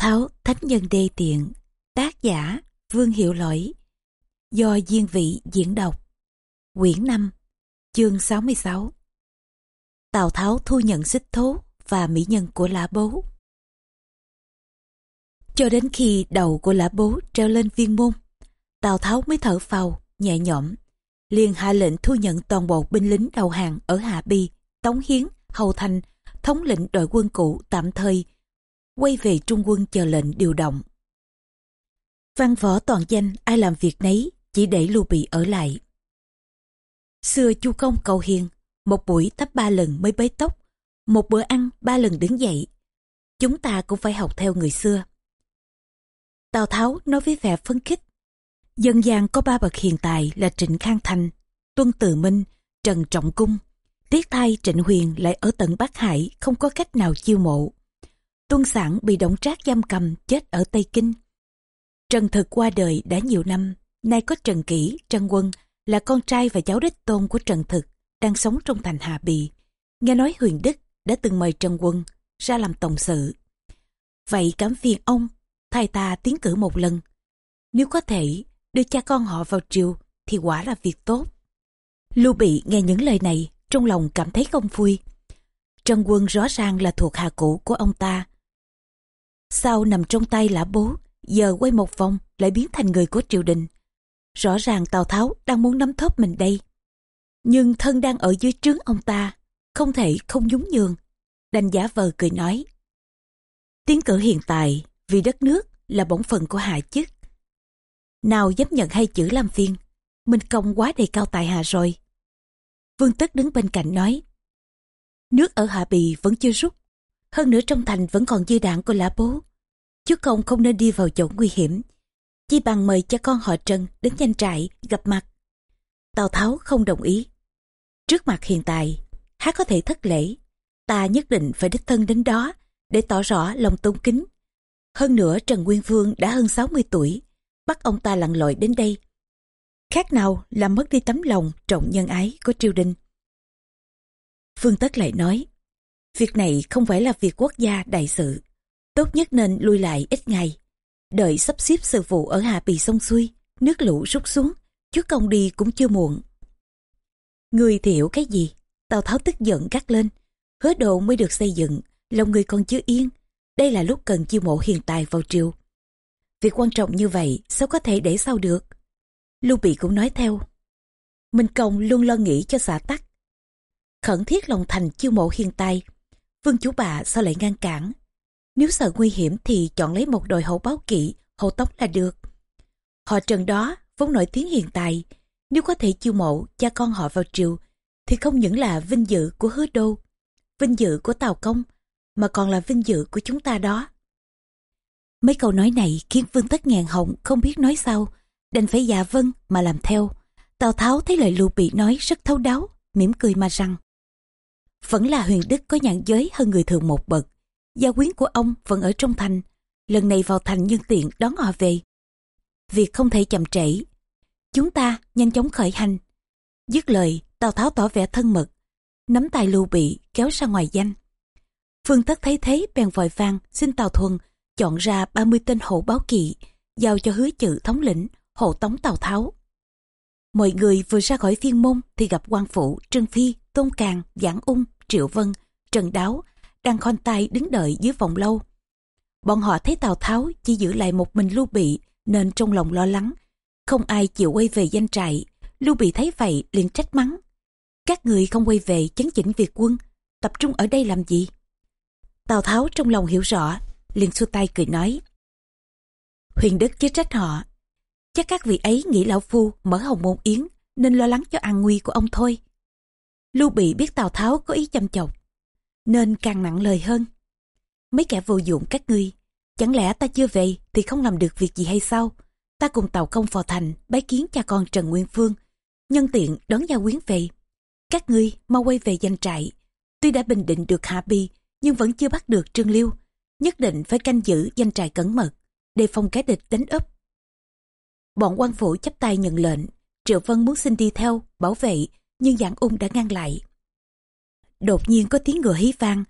Tháo Thánh Nhân Đê Tiện Tác giả Vương Hiệu Lỗi Do Diên Vị diễn đọc. Quyển 5 Chương 66 Tào Tháo thu nhận xích thố và mỹ nhân của lã bố. Cho đến khi đầu của lã bố treo lên viên môn Tào Tháo mới thở phào, nhẹ nhõm liền hạ lệnh thu nhận toàn bộ binh lính đầu hàng ở Hạ Bi, Tống Hiến, Hầu Thành, thống lĩnh đội quân cũ tạm thời quay về trung quân chờ lệnh điều động. Văn võ toàn danh ai làm việc nấy, chỉ để Lưu Bị ở lại. Xưa chu công cầu hiền, một buổi tắp ba lần mới bế tóc, một bữa ăn ba lần đứng dậy. Chúng ta cũng phải học theo người xưa. Tào Tháo nói với vẻ phấn khích. Dân gian có ba bậc hiện tại là Trịnh Khang Thành, Tuân Từ Minh, Trần Trọng Cung. Tiếc thay Trịnh Huyền lại ở tận Bắc Hải không có cách nào chiêu mộ. Tuân sản bị động trác giam cầm chết ở Tây Kinh. Trần Thực qua đời đã nhiều năm, nay có Trần Kỷ, Trần Quân là con trai và cháu đích tôn của Trần Thực, đang sống trong thành Hà Bì. Nghe nói Huyền Đức đã từng mời Trần Quân ra làm tổng sự. Vậy cảm phiền ông, thay ta tiến cử một lần. Nếu có thể đưa cha con họ vào triều thì quả là việc tốt. Lưu Bị nghe những lời này, trong lòng cảm thấy không vui. Trần Quân rõ ràng là thuộc hạ cũ của ông ta, sau nằm trong tay lã bố, giờ quay một vòng lại biến thành người của triều đình. Rõ ràng Tào Tháo đang muốn nắm thóp mình đây. Nhưng thân đang ở dưới trướng ông ta, không thể không nhún nhường. Đành giả vờ cười nói. Tiến cử hiện tại vì đất nước là bổn phận của hạ chức. Nào dám nhận hay chữ làm phiên, minh công quá đề cao tại hạ rồi. Vương Tất đứng bên cạnh nói. Nước ở Hạ Bì vẫn chưa rút, hơn nữa trong thành vẫn còn dư đạn của lã bố. Chú công không nên đi vào chỗ nguy hiểm. Chi bằng mời cha con họ Trần đến danh trại gặp mặt. Tào Tháo không đồng ý. Trước mặt hiện tại, hát có thể thất lễ. Ta nhất định phải đích thân đến đó để tỏ rõ lòng tôn kính. Hơn nữa Trần Nguyên Vương đã hơn 60 tuổi, bắt ông ta lặn lội đến đây. Khác nào làm mất đi tấm lòng trọng nhân ái của triều đình. Phương Tất lại nói, Việc này không phải là việc quốc gia đại sự. Tốt nhất nên lui lại ít ngày. Đợi sắp xếp sự vụ ở Hà Bì sông xuôi, nước lũ rút xuống, chúa công đi cũng chưa muộn. Người thiểu cái gì? Tào Tháo tức giận gắt lên. Hứa độ mới được xây dựng, lòng người còn chưa yên. Đây là lúc cần chiêu mộ hiền tài vào triều. Việc quan trọng như vậy sao có thể để sau được? Lưu Bị cũng nói theo. Minh Công luôn lo nghĩ cho xã tắc. Khẩn thiết lòng thành chiêu mộ hiền tài Vương chú bà sao lại ngăn cản? Nếu sợ nguy hiểm thì chọn lấy một đội hậu báo kỵ, hậu tống là được. Họ trần đó vốn nổi tiếng hiện tại. Nếu có thể chiêu mộ cha con họ vào triều, thì không những là vinh dự của hứa đô, vinh dự của Tào Công, mà còn là vinh dự của chúng ta đó. Mấy câu nói này khiến Vương Tất ngàn họng không biết nói sao, đành phải dạ vâng mà làm theo. Tào Tháo thấy lời Lưu Bị nói rất thấu đáo, mỉm cười mà rằng vẫn là huyền đức có nhãn giới hơn người thường một bậc. Gia quyến của ông vẫn ở trong thành, lần này vào thành nhân tiện đón họ về. Việc không thể chậm trễ. Chúng ta nhanh chóng khởi hành. Dứt lời, Tào Tháo tỏ vẻ thân mật, nắm tay lưu bị kéo ra ngoài danh. Phương Tất thấy thế bèn vội vàng xin Tào Thuần chọn ra 30 tên hộ báo kỵ, giao cho hứa chữ thống lĩnh, hộ tống Tào Tháo. Mọi người vừa ra khỏi thiên môn thì gặp quan phủ, Trương Phi, Tôn Càng, Giảng Ung, Triệu Vân, Trần Đáo đang khon tay đứng đợi dưới vòng lâu. Bọn họ thấy Tào Tháo chỉ giữ lại một mình Lưu Bị nên trong lòng lo lắng. Không ai chịu quay về danh trại. Lưu Bị thấy vậy liền trách mắng. Các người không quay về chấn chỉnh việc quân, tập trung ở đây làm gì? Tào Tháo trong lòng hiểu rõ, liền xua tay cười nói. Huyền Đức chứ trách họ. Chắc các vị ấy nghĩ lão phu mở hồng môn yến nên lo lắng cho an nguy của ông thôi. Lưu Bị biết Tào Tháo có ý chăm chọc, nên càng nặng lời hơn. Mấy kẻ vô dụng các ngươi, chẳng lẽ ta chưa về thì không làm được việc gì hay sao? Ta cùng Tào Công phò thành bái kiến cha con Trần Nguyên Phương, nhân tiện đón gia quyến về. Các ngươi mau quay về danh trại. Tuy đã bình định được Hạ Bi, nhưng vẫn chưa bắt được Trương Liêu. Nhất định phải canh giữ danh trại cẩn mật, đề phòng kẻ địch đánh úp. Bọn quan phủ chấp tay nhận lệnh, Triệu Vân muốn xin đi theo, bảo vệ, nhưng dạng ung đã ngăn lại. Đột nhiên có tiếng ngựa hí vang.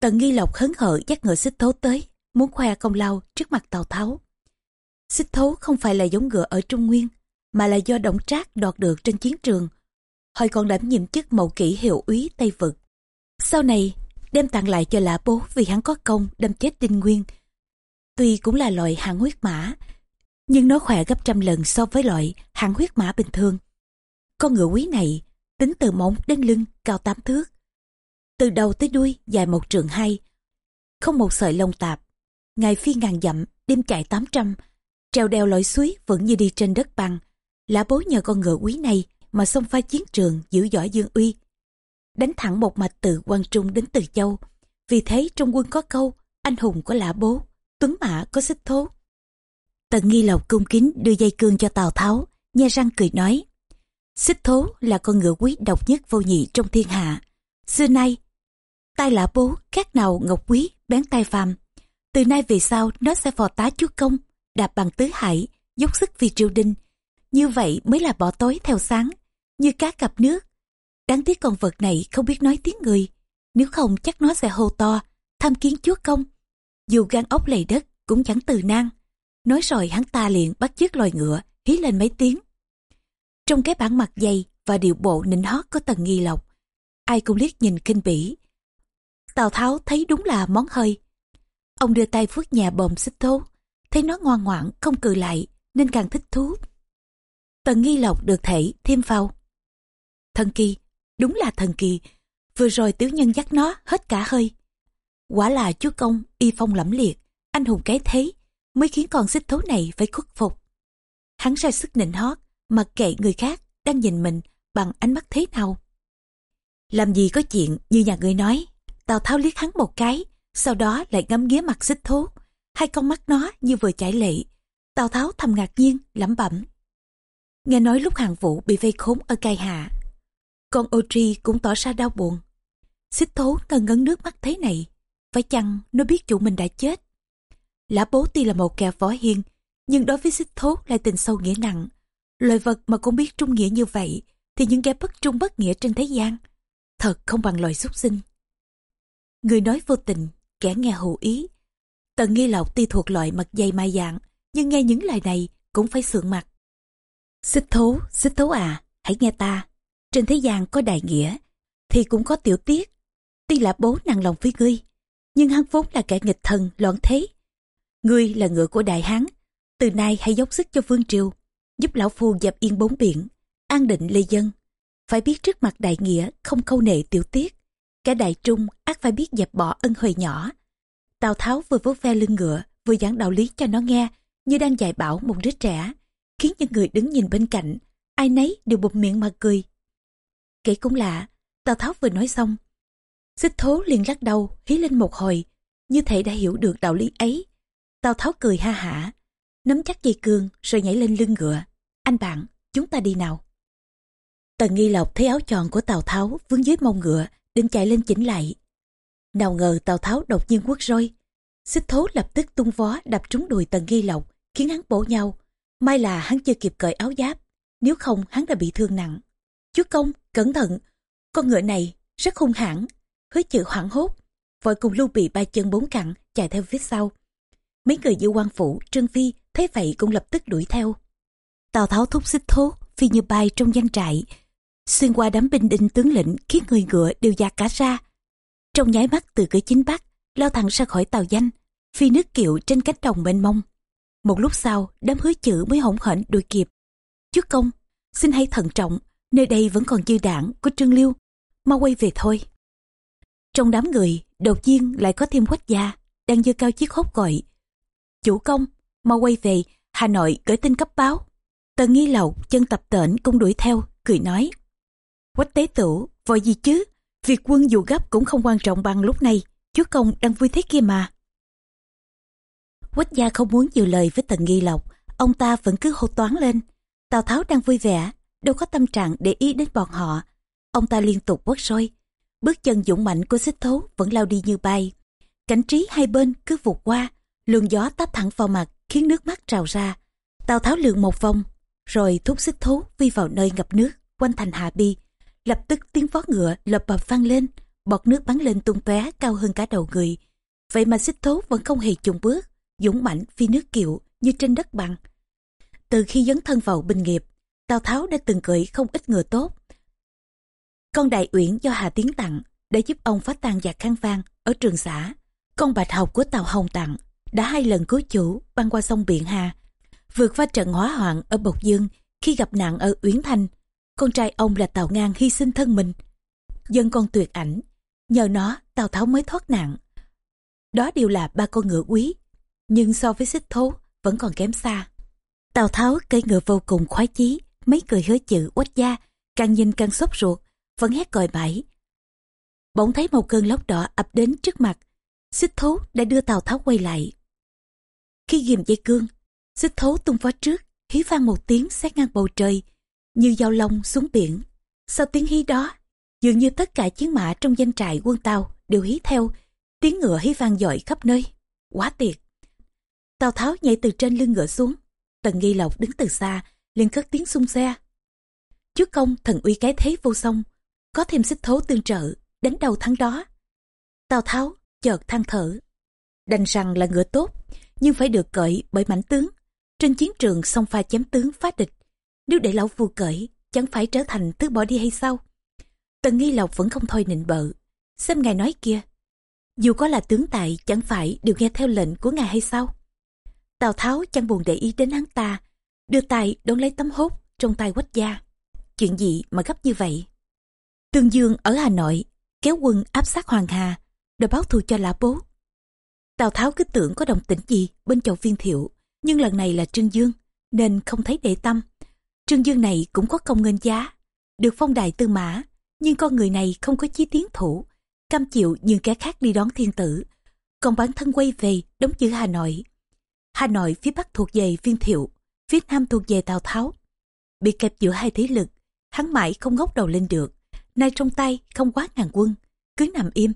Tần nghi lộc hấn hở dắt ngựa xích thấu tới, muốn khoe công lao trước mặt Tào Tháo. Xích thấu không phải là giống ngựa ở Trung Nguyên, mà là do Động Trác đoạt được trên chiến trường. Hồi còn đảm nhiệm chức mậu kỷ hiệu úy Tây Vực. Sau này, đem tặng lại cho lã bố vì hắn có công đâm chết Đinh Nguyên. Tuy cũng là loại hạng huyết mã, nhưng nó khỏe gấp trăm lần so với loại hạng huyết mã bình thường. Con ngựa quý này, tính từ móng đến lưng cao tám thước. Từ đầu tới đuôi dài một trường hai, không một sợi lông tạp. Ngày phi ngàn dặm, đêm chạy tám trăm, treo đèo lội suối vẫn như đi trên đất bằng. Lã bố nhờ con ngựa quý này mà xông pha chiến trường giữ giỏi dương uy. Đánh thẳng một mạch từ quan Trung đến Từ Châu. Vì thế trong quân có câu, anh hùng có lã bố, tuấn mã có xích thố. Tần nghi lộc cung kính đưa dây cương cho Tào Tháo, nhe răng cười nói. Xích thố là con ngựa quý độc nhất vô nhị trong thiên hạ. Xưa nay, tai lã bố, khác nào ngọc quý, bén tay phàm. Từ nay về sau nó sẽ phò tá chúa công, đạp bằng tứ hải, dốc sức vì triều đình. Như vậy mới là bỏ tối theo sáng, như cá cặp nước. Đáng tiếc con vật này không biết nói tiếng người, nếu không chắc nó sẽ hô to, tham kiến chúa công. Dù gan ốc lầy đất cũng chẳng từ nan. Nói rồi hắn ta liền bắt chiếc loài ngựa, hí lên mấy tiếng. Trong cái bản mặt dày và điệu bộ nịnh hót có tầng nghi lộc, ai cũng liếc nhìn kinh bỉ. Tào Tháo thấy đúng là món hơi. Ông đưa tay vuốt nhà bồm xích thố, thấy nó ngoan ngoãn không cười lại nên càng thích thú. Tần nghi lộc được thể thêm phao. Thần kỳ, đúng là thần kỳ. Vừa rồi tiểu nhân dắt nó hết cả hơi. Quả là chúa công y phong lẫm liệt, anh hùng cái thế mới khiến con xích thố này phải khuất phục. Hắn sai sức nịnh hót, mặc kệ người khác đang nhìn mình bằng ánh mắt thế nào. Làm gì có chuyện như nhà người nói, Tào Tháo liếc hắn một cái, sau đó lại ngắm nghía mặt xích thố. Hai con mắt nó như vừa chảy lệ. Tào Tháo thầm ngạc nhiên, lẩm bẩm. Nghe nói lúc hàng vũ bị vây khốn ở cai hạ. Con ô tri cũng tỏ ra đau buồn. Xích thố ngân ngấn nước mắt thế này. Phải chăng nó biết chủ mình đã chết? Lã bố tuy là một kẻ võ hiên, nhưng đối với xích thố lại tình sâu nghĩa nặng. Loài vật mà cũng biết trung nghĩa như vậy, thì những kẻ bất trung bất nghĩa trên thế gian, thật không bằng loài súc sinh. Người nói vô tình, kẻ nghe hữu ý. Tần nghi lộc tuy thuộc loại mặt dày mai dạng, nhưng nghe những lời này cũng phải sượng mặt. Xích thố, xích thố à, hãy nghe ta. Trên thế gian có đại nghĩa, thì cũng có tiểu tiết. Tuy là bố nặng lòng với ngươi, nhưng hắn vốn là kẻ nghịch thần, loạn thế. Ngươi là ngựa của đại hán, từ nay hãy dốc sức cho vương triều, giúp lão phu dẹp yên bốn biển, an định lê dân. Phải biết trước mặt đại nghĩa không khâu nệ tiểu tiết. Cả đại trung ác phải biết dẹp bỏ ân huệ nhỏ. Tào Tháo vừa vỗ ve lưng ngựa, vừa giảng đạo lý cho nó nghe, như đang dạy bảo một đứa trẻ, khiến những người đứng nhìn bên cạnh, ai nấy đều bụp miệng mà cười. Kể cũng lạ, Tào Tháo vừa nói xong, xích thố liền lắc đầu, hí lên một hồi, như thể đã hiểu được đạo lý ấy. Tào Tháo cười ha hả, nắm chắc dây cương rồi nhảy lên lưng ngựa. Anh bạn, chúng ta đi nào. Tần Nghi Lộc thấy áo tròn của Tào Tháo vướng dưới mông ngựa, định chạy lên chỉnh lại. Nào ngờ Tào Tháo đột nhiên quất roi. Xích thố lập tức tung vó đập trúng đùi Tần Nghi Lộc, khiến hắn bổ nhau. May là hắn chưa kịp cởi áo giáp, nếu không hắn đã bị thương nặng. Chú công, cẩn thận, con ngựa này rất hung hãn. Hứa chữ hoảng hốt, vội cùng lưu bị ba chân bốn cẳng chạy theo phía sau. Mấy người như quan phủ, Trương Phi thế vậy cũng lập tức đuổi theo. Tào Tháo thúc xích thố, phi như bay trong danh trại, xuyên qua đám binh đinh tướng lĩnh khiến người ngựa đều giạt cả ra. Trong nháy mắt từ cửa chính bắc, lao thẳng ra khỏi tàu danh, phi nước kiệu trên cánh đồng mênh mông. Một lúc sau, đám hứa chữ mới hỗn hển đuổi kịp. Chúa công, xin hãy thận trọng, nơi đây vẫn còn dư đảng của Trương Liêu, mau quay về thôi. Trong đám người, đột nhiên lại có thêm quách gia, đang giơ cao chiếc hốc gọi. Chủ công, mau quay về, Hà Nội gửi tin cấp báo. Tần nghi lậu, chân tập tễnh cũng đuổi theo, cười nói. Quách tế tử, vội gì chứ? Việc quân dù gấp cũng không quan trọng bằng lúc này. Chúa công đang vui thế kia mà. Quách gia không muốn nhiều lời với tần nghi lộc. Ông ta vẫn cứ hô toán lên. Tào Tháo đang vui vẻ, đâu có tâm trạng để ý đến bọn họ. Ông ta liên tục quất sôi. Bước chân dũng mạnh của xích thố vẫn lao đi như bay. Cảnh trí hai bên cứ vụt qua, luồng gió táp thẳng vào mặt khiến nước mắt trào ra. Tào Tháo lượn một vòng, rồi thúc xích thố vi vào nơi ngập nước, quanh thành Hạ Bi, lập tức tiếng vó ngựa lập bập vang lên bọt nước bắn lên tung tóe cao hơn cả đầu người Vậy mà xích thố vẫn không hề chùng bước, dũng mãnh phi nước kiệu như trên đất bằng. Từ khi dấn thân vào binh nghiệp, Tào Tháo đã từng cưỡi không ít ngựa tốt. Con đại uyển do Hà Tiến tặng để giúp ông phá tan giặc khăn vang ở trường xã. Con bạch học của Tào Hồng tặng đã hai lần cứu chủ băng qua sông Biện Hà, vượt qua trận hỏa hoạn ở Bộc Dương khi gặp nạn ở Uyển Thanh. Con trai ông là Tào Ngang hy sinh thân mình. Dân con tuyệt ảnh, nhờ nó Tào Tháo mới thoát nạn. Đó đều là ba con ngựa quý, nhưng so với xích thố vẫn còn kém xa. Tào Tháo cây ngựa vô cùng khoái chí, mấy cười hứa chữ quách gia, càng nhìn càng sốt ruột, vẫn hét còi bãi. Bỗng thấy một cơn lốc đỏ ập đến trước mặt, xích thố đã đưa Tào Tháo quay lại. Khi ghim dây cương, xích thấu tung vó trước, hí vang một tiếng xét ngang bầu trời, như dao long xuống biển. Sau tiếng hí đó, dường như tất cả chiến mã trong danh trại quân Tàu đều hí theo, tiếng ngựa hí vang dội khắp nơi. Quá tuyệt! Tào Tháo nhảy từ trên lưng ngựa xuống, Tần Nghi Lộc đứng từ xa, liền cất tiếng xung xe. Trước công thần uy cái thế vô song, có thêm xích thố tương trợ, đánh đầu thắng đó. Tào Tháo chợt than thở. Đành rằng là ngựa tốt, nhưng phải được cởi bởi mãnh tướng. Trên chiến trường song pha chém tướng phá địch. Nếu để lão phu cởi, chẳng phải trở thành thứ bỏ đi hay sao? Tần Nghi Lộc vẫn không thôi nịnh bợ. Xem ngài nói kia, dù có là tướng tại chẳng phải đều nghe theo lệnh của ngài hay sao? Tào Tháo chẳng buồn để ý đến hắn ta, đưa tay đón lấy tấm hốt trong tay quách gia. Chuyện gì mà gấp như vậy? Tương Dương ở Hà Nội, kéo quân áp sát Hoàng Hà, đòi báo thù cho lã bố. Tào Tháo cứ tưởng có đồng tĩnh gì bên chầu viên thiệu, nhưng lần này là Trương Dương, nên không thấy để tâm. Trương Dương này cũng có công ngân giá, được phong đại tư mã, nhưng con người này không có chí tiến thủ, cam chịu nhưng kẻ khác đi đón thiên tử. Còn bản thân quay về đóng giữ Hà Nội. Hà Nội phía bắc thuộc về viên thiệu, phía nam thuộc về Tào Tháo. Bị kẹp giữa hai thế lực, hắn mãi không ngóc đầu lên được. Nay trong tay không quá ngàn quân, cứ nằm im.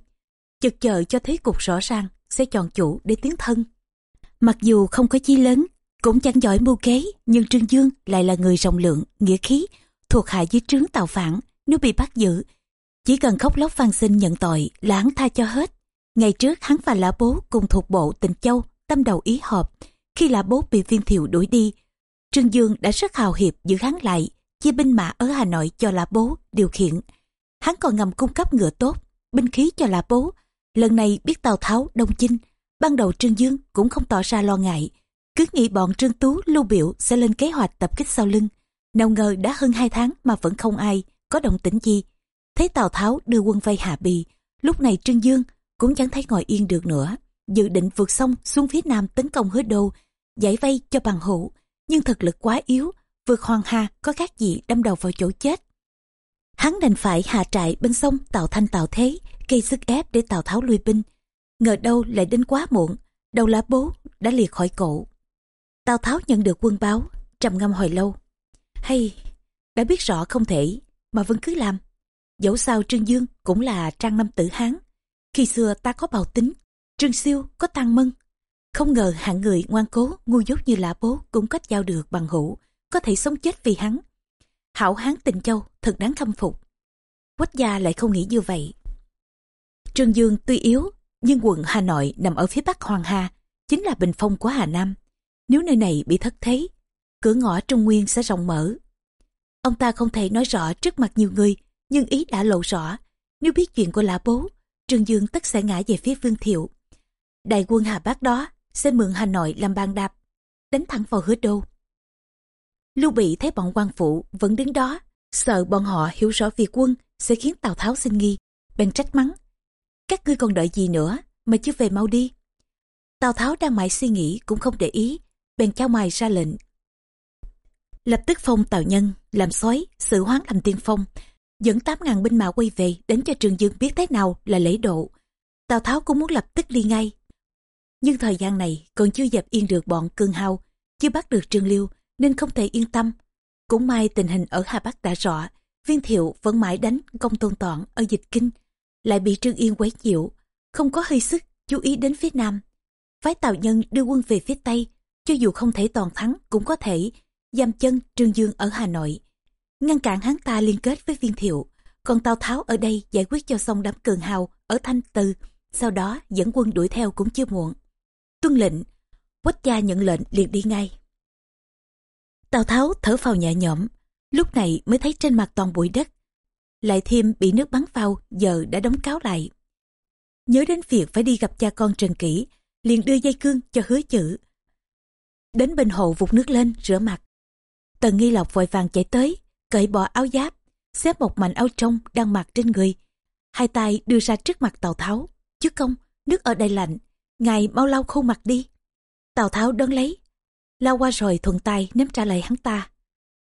Chực chờ cho thế cục rõ ràng, sẽ chọn chủ để tiến thân. Mặc dù không có chi lớn, cũng chẳng giỏi mưu kế, nhưng Trương Dương lại là người rộng lượng, nghĩa khí, thuộc hạ dưới trướng tàu phản, nếu bị bắt giữ. Chỉ cần khóc lóc van xin nhận tội là hắn tha cho hết. Ngày trước hắn và lã bố cùng thuộc bộ tỉnh Châu, tâm đầu ý họp. Khi lã bố bị viên thiệu đuổi đi, Trương Dương đã rất hào hiệp giữ hắn lại, chia binh mã ở Hà Nội cho lã bố điều khiển. Hắn còn ngầm cung cấp ngựa tốt, binh khí cho lã bố. Lần này biết Tào Tháo, Đông Chinh, ban đầu Trương Dương cũng không tỏ ra lo ngại. Cứ nghĩ bọn Trương Tú, Lưu Biểu sẽ lên kế hoạch tập kích sau lưng. Nào ngờ đã hơn hai tháng mà vẫn không ai có động tĩnh gì. Thấy Tào Tháo đưa quân vây Hạ Bì, lúc này Trương Dương cũng chẳng thấy ngồi yên được nữa. Dự định vượt sông xuống phía nam tấn công hứa đô, giải vây cho bằng hữu, nhưng thực lực quá yếu, vượt hoàng hà có khác gì đâm đầu vào chỗ chết. Hắn đành phải hạ trại bên sông tạo thanh tạo thế, gây sức ép để Tào Tháo lui binh. Ngờ đâu lại đến quá muộn, đầu lá bố đã liệt khỏi cổ. Tào Tháo nhận được quân báo, trầm ngâm hồi lâu. Hay, đã biết rõ không thể, mà vẫn cứ làm. Dẫu sao Trương Dương cũng là trang năm tử Hán. Khi xưa ta có bào tính, Trương Siêu có tăng mân. Không ngờ hạng người ngoan cố, ngu dốt như lã bố cũng cách giao được bằng hữu, có thể sống chết vì hắn. Hảo hán tình châu thật đáng khâm phục. Quách gia lại không nghĩ như vậy. Trương Dương tuy yếu, nhưng quận Hà Nội nằm ở phía bắc Hoàng Hà, chính là bình phong của Hà Nam. Nếu nơi này bị thất thế, cửa ngõ Trung Nguyên sẽ rộng mở. Ông ta không thể nói rõ trước mặt nhiều người, nhưng ý đã lộ rõ. Nếu biết chuyện của lã bố, Trương Dương tất sẽ ngã về phía Vương Thiệu. Đại quân Hà Bắc đó sẽ mượn Hà Nội làm bàn đạp, đánh thẳng vào hứa đô. Lưu Bị thấy bọn quan phụ vẫn đứng đó, sợ bọn họ hiểu rõ việc quân sẽ khiến Tào Tháo sinh nghi, bèn trách mắng. Các ngươi còn đợi gì nữa, mà chưa về mau đi. Tào Tháo đang mãi suy nghĩ cũng không để ý, bèn trao mày ra lệnh. Lập tức phong Tào Nhân, làm soái sự hoán làm tiên phong, dẫn 8.000 binh mã quay về đến cho Trường Dương biết thế nào là lễ độ. Tào Tháo cũng muốn lập tức đi ngay. Nhưng thời gian này còn chưa dẹp yên được bọn cương hao, chưa bắt được Trương Liêu nên không thể yên tâm. Cũng may tình hình ở Hà Bắc đã rõ, viên thiệu vẫn mãi đánh công tôn toản ở dịch kinh, lại bị Trương Yên quấy nhiễu, không có hơi sức chú ý đến phía Nam. Phái Tào Nhân đưa quân về phía Tây, cho dù không thể toàn thắng cũng có thể giam chân Trương Dương ở Hà Nội. Ngăn cản hắn ta liên kết với viên thiệu, còn Tào Tháo ở đây giải quyết cho xong đám cường hào ở Thanh Từ, sau đó dẫn quân đuổi theo cũng chưa muộn. Tuân lệnh, quách gia nhận lệnh liền đi ngay. Tào Tháo thở phào nhẹ nhõm, lúc này mới thấy trên mặt toàn bụi đất. Lại thêm bị nước bắn vào, giờ đã đóng cáo lại. Nhớ đến việc phải đi gặp cha con Trần Kỷ, liền đưa dây cương cho hứa chữ. Đến bên hồ vụt nước lên, rửa mặt. Tần Nghi Lộc vội vàng chạy tới, cởi bỏ áo giáp, xếp một mảnh áo trong đang mặc trên người. Hai tay đưa ra trước mặt Tào Tháo. Chứ công, nước ở đây lạnh, ngài mau lau khô mặt đi. Tào Tháo đón lấy, lau qua rồi thuận tay ném trả lại hắn ta.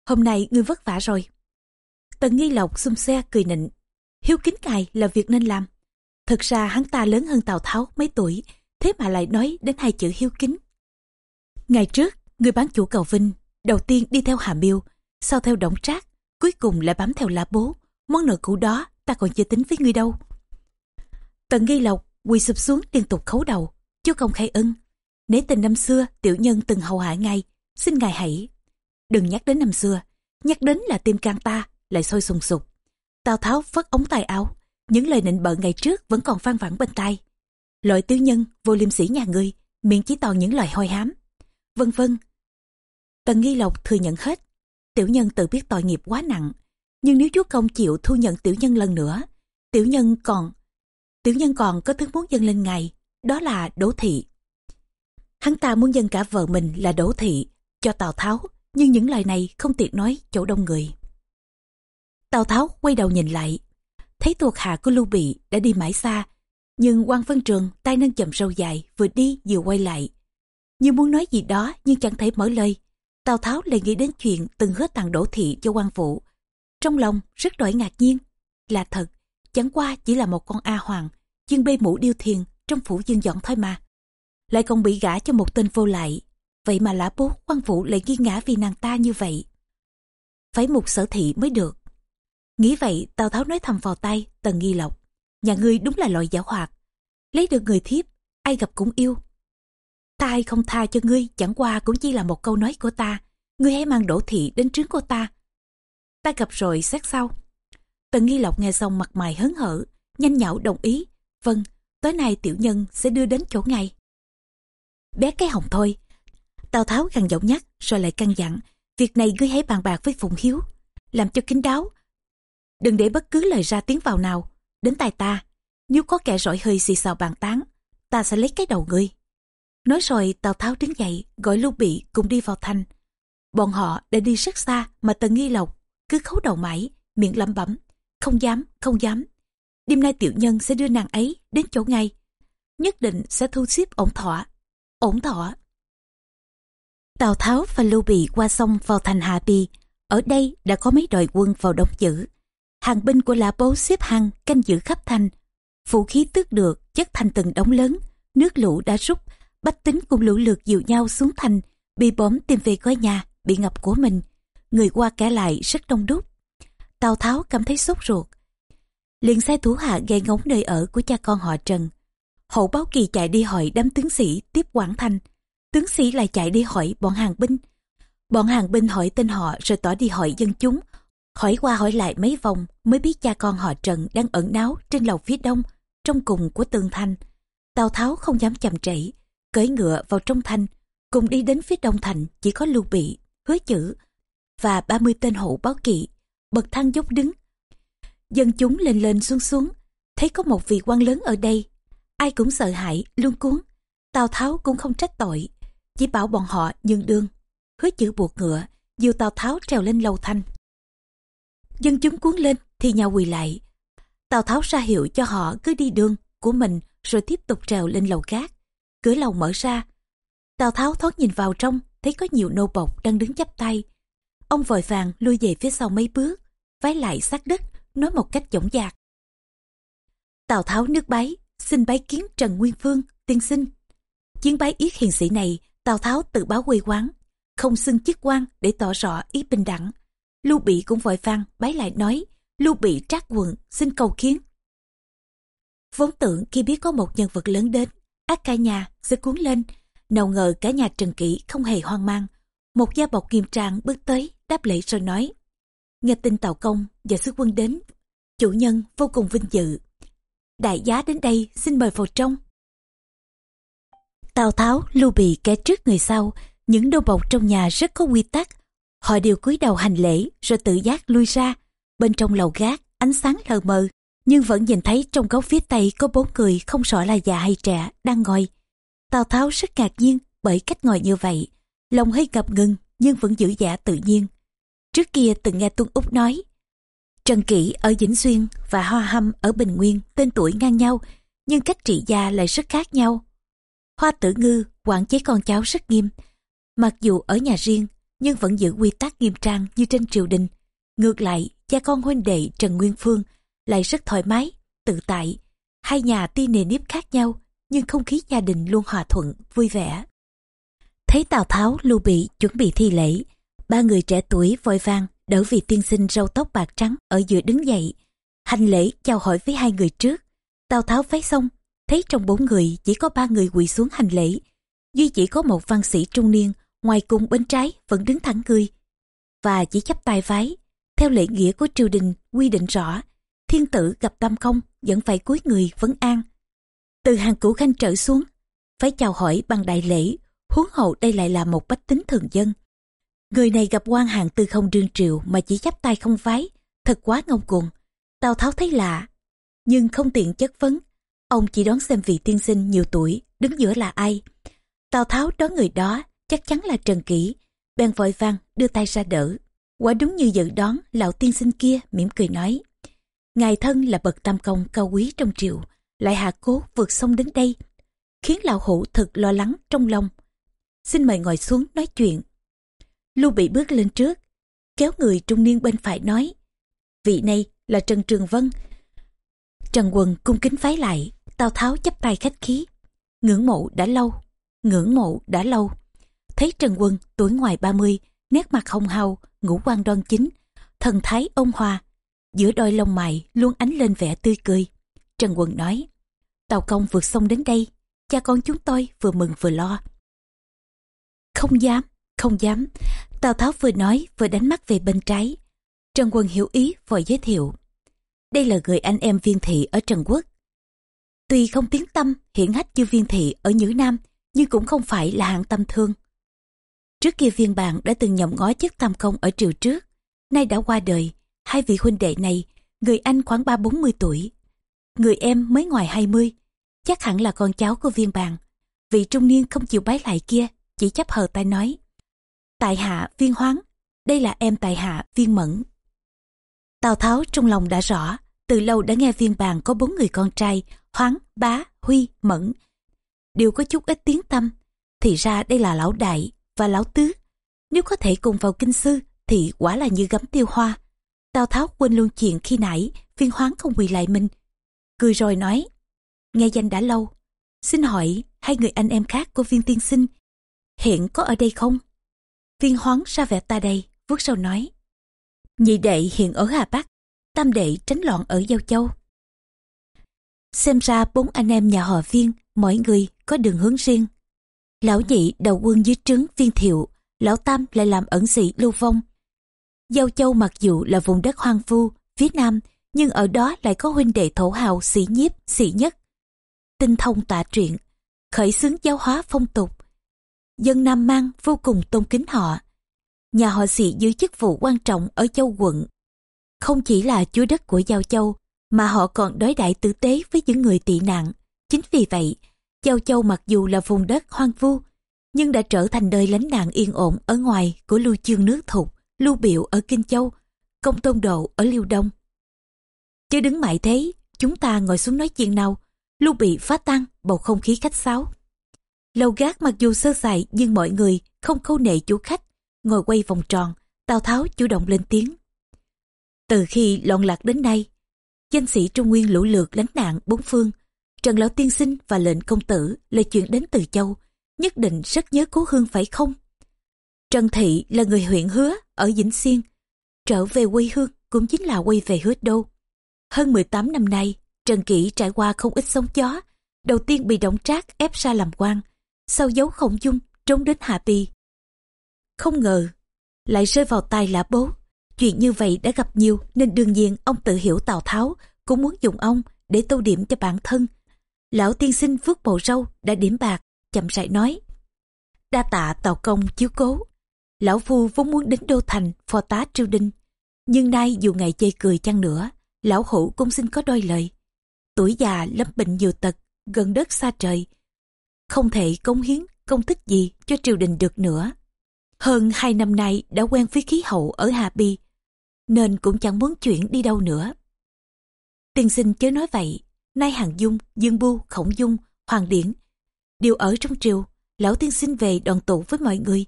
Hôm nay ngươi vất vả rồi. Tần Nghi Lộc xung xe cười nịnh. Hiếu kính ngài là việc nên làm. Thực ra hắn ta lớn hơn Tào Tháo mấy tuổi, thế mà lại nói đến hai chữ hiếu kính. Ngày trước, người bán chủ cầu Vinh, đầu tiên đi theo Hà Miêu, sau theo Đổng Trác, cuối cùng lại bám theo lá bố. Món nợ cũ đó ta còn chưa tính với ngươi đâu. Tần Nghi Lộc quỳ sụp xuống liên tục khấu đầu, chú công khai ân. Nể tình năm xưa tiểu nhân từng hầu hạ ngài, xin ngài hãy. Đừng nhắc đến năm xưa, nhắc đến là tim can ta lại sôi sùng sục. Tào Tháo phất ống tay áo, những lời nịnh bợ ngày trước vẫn còn vang vẳng bên tai. Loại tiểu nhân vô liêm sĩ nhà ngươi, miệng chỉ toàn những lời hôi hám. Vân vân. Tần Nghi Lộc thừa nhận hết. Tiểu nhân tự biết tội nghiệp quá nặng. Nhưng nếu chúa công chịu thu nhận tiểu nhân lần nữa, tiểu nhân còn tiểu nhân còn có thứ muốn dâng lên ngài, đó là đỗ thị. Hắn ta muốn dâng cả vợ mình là đỗ thị cho Tào Tháo, nhưng những lời này không tiện nói chỗ đông người. Tào Tháo quay đầu nhìn lại, thấy thuộc hạ của Lưu Bị đã đi mãi xa, nhưng quan Văn Trường tay nâng chậm râu dài vừa đi vừa quay lại. Như muốn nói gì đó nhưng chẳng thể mở lời. Tào Tháo lại nghĩ đến chuyện từng hứa tặng đổ thị cho quan Vũ, Trong lòng rất đổi ngạc nhiên. Là thật, chẳng qua chỉ là một con A Hoàng, chuyên bê mũ điêu thiền trong phủ dương dọn thôi mà. Lại còn bị gả cho một tên vô lại. Vậy mà lã bố quan Vũ lại nghi ngã vì nàng ta như vậy. Phải một sở thị mới được. Nghĩ vậy Tào Tháo nói thầm vào tay Tần Nghi Lộc. Nhà ngươi đúng là loại giả hoạt. Lấy được người thiếp, ai gặp cũng yêu. Ta hay không tha cho ngươi chẳng qua cũng chỉ là một câu nói của ta. Ngươi hãy mang đổ thị đến trướng của ta. Ta gặp rồi xét sau. Tần Nghi Lộc nghe xong mặt mày hớn hở, nhanh nhảu đồng ý. Vâng, tối nay tiểu nhân sẽ đưa đến chỗ ngay Bé cái hồng thôi. Tào Tháo gằn giọng nhắc rồi lại căn dặn. Việc này ngươi hãy bàn bạc với Phùng Hiếu. Làm cho kín đáo. Đừng để bất cứ lời ra tiếng vào nào. Đến tai ta. Nếu có kẻ rỗi hơi xì xào bàn tán. Ta sẽ lấy cái đầu ngươi. Nói rồi Tào Tháo đứng dậy gọi Lưu Bị cùng đi vào thành. Bọn họ đã đi rất xa mà Tần Nghi Lộc cứ khấu đầu mãi, miệng lẩm bẩm. Không dám, không dám. Đêm nay tiểu nhân sẽ đưa nàng ấy đến chỗ ngay. Nhất định sẽ thu xếp ổn thỏa. Ổn thỏa. Tào Tháo và Lưu Bị qua sông vào thành Hà Bi. Ở đây đã có mấy đội quân vào đóng giữ. Hàng binh của Lã Bố xếp hàng canh giữ khắp thành. Vũ khí tước được chất thành từng đống lớn. Nước lũ đã rút. Bách tính cùng lũ lượt dìu nhau xuống thành. Bị bóm tìm về coi nhà, bị ngập của mình. Người qua kẻ lại rất đông đúc. Tào Tháo cảm thấy sốt ruột. liền sai thủ hạ gây ngóng nơi ở của cha con họ Trần. Hậu báo kỳ chạy đi hỏi đám tướng sĩ tiếp quản thành tướng sĩ lại chạy đi hỏi bọn hàng binh. Bọn hàng binh hỏi tên họ rồi tỏ đi hỏi dân chúng. Hỏi qua hỏi lại mấy vòng mới biết cha con họ Trần đang ẩn náu trên lầu phía đông, trong cùng của tường thành. Tào Tháo không dám chậm trễ, cưỡi ngựa vào trong thành, cùng đi đến phía đông thành chỉ có Lưu Bị, Hứa Chữ và 30 tên hộ báo kỵ, bậc thang dốc đứng. Dân chúng lên lên xuống xuống, thấy có một vị quan lớn ở đây, ai cũng sợ hãi, luôn cuốn. Tào Tháo cũng không trách tội, chỉ bảo bọn họ nhường đường hứa chữ buộc ngựa dù tào tháo trèo lên lầu thanh dân chúng cuốn lên thì nhau quỳ lại. Tào tháo ra hiệu cho họ cứ đi đường của mình rồi tiếp tục trèo lên lầu gác. Cửa lầu mở ra. Tào tháo thoát nhìn vào trong thấy có nhiều nô bộc đang đứng chắp tay. Ông vội vàng lui về phía sau mấy bước vái lại sát đất nói một cách dõng dạc. Tào tháo nước bái xin bái kiến trần nguyên phương tiên sinh. Chiến bái yết hiền sĩ này Tào Tháo tự báo quê quán, không xưng chức quan để tỏ rõ ý bình đẳng. Lưu Bị cũng vội vàng bái lại nói, Lưu Bị trác quận xin cầu kiến. Vốn tưởng khi biết có một nhân vật lớn đến, ác cả nhà sẽ cuốn lên, nào ngờ cả nhà Trần Kỷ không hề hoang mang. Một gia bọc nghiêm trang bước tới, đáp lễ rồi nói, nghe tin tàu Công và sứ quân đến, chủ nhân vô cùng vinh dự. đại giá đến đây xin mời vào trong. Tào Tháo, Lưu Bị kẻ trước người sau, những đô bộc trong nhà rất có quy tắc. Họ đều cúi đầu hành lễ rồi tự giác lui ra. Bên trong lầu gác, ánh sáng lờ mờ, nhưng vẫn nhìn thấy trong góc phía tây có bốn người không rõ là già hay trẻ đang ngồi. Tào Tháo rất ngạc nhiên bởi cách ngồi như vậy. Lòng hơi ngập ngừng nhưng vẫn giữ giả tự nhiên. Trước kia từng nghe Tuân Úc nói, Trần Kỷ ở Vĩnh Xuyên và Hoa Hâm ở Bình Nguyên tên tuổi ngang nhau, nhưng cách trị gia lại rất khác nhau. Hoa tử ngư quản chế con cháu rất nghiêm, mặc dù ở nhà riêng nhưng vẫn giữ quy tắc nghiêm trang như trên triều đình. Ngược lại, cha con huynh đệ Trần Nguyên Phương lại rất thoải mái, tự tại. Hai nhà tuy nề nếp khác nhau, nhưng không khí gia đình luôn hòa thuận, vui vẻ. Thấy Tào Tháo, Lưu Bị chuẩn bị thi lễ, ba người trẻ tuổi vội vàng đỡ vị tiên sinh râu tóc bạc trắng ở giữa đứng dậy, hành lễ chào hỏi với hai người trước. Tào Tháo phái xong, thấy trong bốn người chỉ có ba người quỳ xuống hành lễ, duy chỉ có một văn sĩ trung niên ngoài cùng bên trái vẫn đứng thẳng người và chỉ chắp tay vái. Theo lễ nghĩa của triều đình quy định rõ, thiên tử gặp tam công vẫn phải cúi người vấn an. Từ hàng cửu khanh trở xuống phải chào hỏi bằng đại lễ, huống hậu đây lại là một bách tính thường dân. Người này gặp quan hàng tư không đương triều mà chỉ chắp tay không vái, thật quá ngông cuồng. Tào tháo thấy lạ, nhưng không tiện chất vấn. Ông chỉ đón xem vị tiên sinh nhiều tuổi, đứng giữa là ai. Tào tháo đón người đó chắc chắn là trần kỷ. Bèn vội vang đưa tay ra đỡ. Quả đúng như dự đoán, lão tiên sinh kia mỉm cười nói, ngài thân là bậc tam công cao quý trong triều, lại hạ cố vượt sông đến đây, khiến lão hủ thật lo lắng trong lòng. Xin mời ngồi xuống nói chuyện. Lưu bị bước lên trước, kéo người trung niên bên phải nói, vị này là trần trường vân. Trần quần cung kính phái lại tào tháo chấp tay khách khí. Ngưỡng mộ đã lâu, ngưỡng mộ đã lâu thấy trần quân tuổi ngoài 30, nét mặt hồng hào ngũ quan đoan chính thần thái ôn hòa giữa đôi lông mày luôn ánh lên vẻ tươi cười. Trần quân nói tàu công vượt sông đến đây cha con chúng tôi vừa mừng vừa lo. Không dám không dám. Tào tháo vừa nói vừa đánh mắt về bên trái. Trần quân hiểu ý vội giới thiệu đây là người anh em viên thị ở trần quốc. Tuy không tiếng tâm hiển hách như viên thị ở nhữ nam nhưng cũng không phải là hạng tâm thương trước kia viên bạn đã từng nhậm ngó chức tam công ở triều trước. Nay đã qua đời, hai vị huynh đệ này, người anh khoảng ba bốn mươi tuổi, người em mới ngoài hai mươi, chắc hẳn là con cháu của viên bàn vị trung niên không chịu bái lại kia, chỉ chấp hờ tay nói, tại hạ viên hoáng, đây là em tại hạ viên mẫn. Tào tháo trong lòng đã rõ, từ lâu đã nghe viên bàn có bốn người con trai, hoáng, bá, huy, mẫn. Đều có chút ít tiếng tâm thì ra đây là lão đại và lão tứ. Nếu có thể cùng vào kinh sư, thì quả là như gấm tiêu hoa. Tào tháo quên luôn chuyện khi nãy viên hoán không quỳ lại mình. Cười rồi nói, nghe danh đã lâu, xin hỏi hai người anh em khác của viên tiên sinh hiện có ở đây không? Viên hoán ra vẻ ta đây, vuốt sau nói, nhị đệ hiện ở hà bắc, tam đệ tránh loạn ở giao châu. Xem ra bốn anh em nhà họ viên, mỗi người có đường hướng riêng lão nhị đầu quân dưới trướng viên thiệu, lão tam lại làm ẩn sĩ lưu vong. Giao châu mặc dù là vùng đất hoang vu, phía nam, nhưng ở đó lại có huynh đệ thổ hào sĩ nhiếp, sĩ nhất. Tinh thông tạ truyện, khởi xướng giáo hóa phong tục. Dân nam mang vô cùng tôn kính họ. Nhà họ sĩ giữ chức vụ quan trọng ở châu quận. Không chỉ là chúa đất của giao châu, mà họ còn đối đại tử tế với những người tị nạn. Chính vì vậy Giao Châu mặc dù là vùng đất hoang vu, nhưng đã trở thành nơi lánh nạn yên ổn ở ngoài của lưu chương nước thục, lưu biểu ở Kinh Châu, công tôn độ ở Liêu Đông. Chứ đứng mãi thế, chúng ta ngồi xuống nói chuyện nào, lưu bị phá tan bầu không khí khách sáo. Lầu gác mặc dù sơ sài nhưng mọi người không khâu nệ chủ khách, ngồi quay vòng tròn, Tào Tháo chủ động lên tiếng. Từ khi loạn lạc đến nay, danh sĩ Trung Nguyên lũ lượt lánh nạn bốn phương, Trần Lão Tiên Sinh và lệnh công tử là chuyện đến từ châu, nhất định rất nhớ cố hương phải không? Trần Thị là người huyện Hứa ở Vĩnh Xuyên, trở về quê hương cũng chính là quay về hứa đô. Hơn 18 năm nay, Trần Kỷ trải qua không ít sóng gió, đầu tiên bị động trác ép ra làm quan, sau giấu khổng dung trốn đến Hạ Ti. Không ngờ, lại rơi vào tay lã bố. Chuyện như vậy đã gặp nhiều nên đương nhiên ông tự hiểu Tào Tháo cũng muốn dùng ông để tô điểm cho bản thân. Lão tiên sinh vuốt bầu râu đã điểm bạc, chậm rãi nói. Đa tạ tàu công chiếu cố. Lão phu vốn muốn đến đô thành phò tá triều đình. Nhưng nay dù ngày chơi cười chăng nữa, lão hữu cũng xin có đôi lời. Tuổi già lâm bệnh nhiều tật, gần đất xa trời. Không thể cống hiến công tích gì cho triều đình được nữa. Hơn hai năm nay đã quen với khí hậu ở Hà Bi, nên cũng chẳng muốn chuyển đi đâu nữa. Tiên sinh chớ nói vậy, nay Hàng Dung, Dương Bu, Khổng Dung, Hoàng Điển đều ở trong triều, lão tiên sinh về đoàn tụ với mọi người.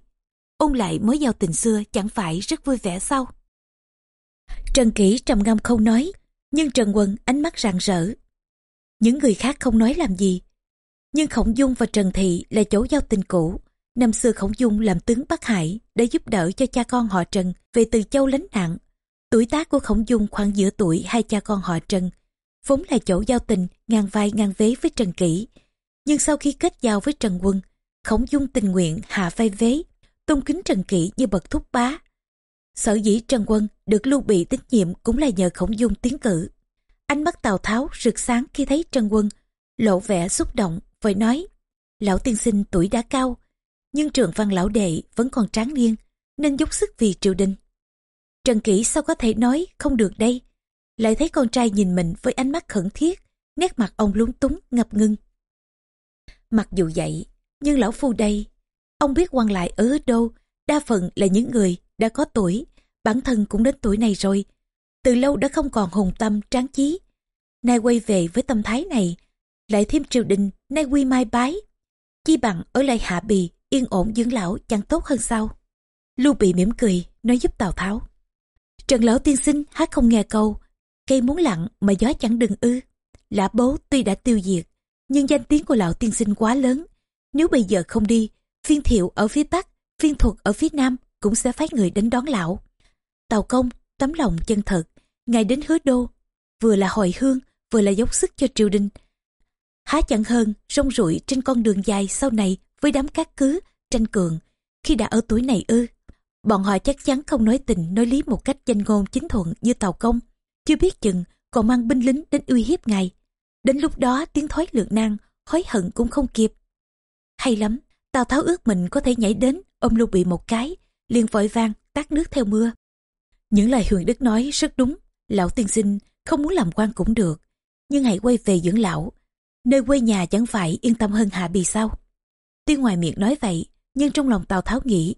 Ôn lại mối giao tình xưa chẳng phải rất vui vẻ sao? Trần Kỷ trầm ngâm không nói, nhưng Trần Quân ánh mắt rạng rỡ. Những người khác không nói làm gì, nhưng Khổng Dung và Trần Thị là chỗ giao tình cũ. Năm xưa Khổng Dung làm tướng Bắc Hải để giúp đỡ cho cha con họ Trần về từ châu lánh nạn. Tuổi tác của Khổng Dung khoảng giữa tuổi hai cha con họ Trần. Vốn là chỗ giao tình ngang vai ngang vế với Trần Kỷ. Nhưng sau khi kết giao với Trần Quân, Khổng Dung tình nguyện hạ vai vế, tôn kính Trần Kỷ như bậc thúc bá. Sở dĩ Trần Quân được lưu bị tín nhiệm cũng là nhờ Khổng Dung tiến cử. Ánh mắt Tào Tháo rực sáng khi thấy Trần Quân, lộ vẻ xúc động, vội nói, lão tiên sinh tuổi đã cao, nhưng trường văn lão đệ vẫn còn tráng niên, nên dốc sức vì triều đình. Trần Kỷ sao có thể nói không được đây, lại thấy con trai nhìn mình với ánh mắt khẩn thiết, nét mặt ông lúng túng ngập ngưng. Mặc dù vậy, nhưng lão phu đây, ông biết quan lại ở hết đâu, đa phần là những người đã có tuổi, bản thân cũng đến tuổi này rồi, từ lâu đã không còn hùng tâm tráng chí. Nay quay về với tâm thái này, lại thêm triều đình nay quy mai bái chi bằng ở lại hạ bì yên ổn dưỡng lão chẳng tốt hơn sao lưu bị mỉm cười nói giúp tào tháo trần lão tiên sinh hát không nghe câu cây muốn lặng mà gió chẳng đừng ư. Lã bố tuy đã tiêu diệt, nhưng danh tiếng của lão tiên sinh quá lớn. Nếu bây giờ không đi, phiên thiệu ở phía bắc, phiên thuật ở phía nam cũng sẽ phái người đến đón lão. Tào công, tấm lòng chân thật, ngài đến hứa đô. Vừa là hồi hương, vừa là dốc sức cho triều đình. Há chẳng hơn, rong ruổi trên con đường dài sau này với đám cát cứ, tranh cường. Khi đã ở tuổi này ư, bọn họ chắc chắn không nói tình, nói lý một cách danh ngôn chính thuận như tàu công chưa biết chừng còn mang binh lính đến uy hiếp ngài. Đến lúc đó tiếng thoái lược nan hối hận cũng không kịp. Hay lắm, tào tháo ước mình có thể nhảy đến ôm lưu bị một cái, liền vội vang tát nước theo mưa. Những lời huyền đức nói rất đúng, lão tiên sinh không muốn làm quan cũng được, nhưng hãy quay về dưỡng lão. Nơi quê nhà chẳng phải yên tâm hơn hạ bì sao? Tuy ngoài miệng nói vậy, nhưng trong lòng tào tháo nghĩ,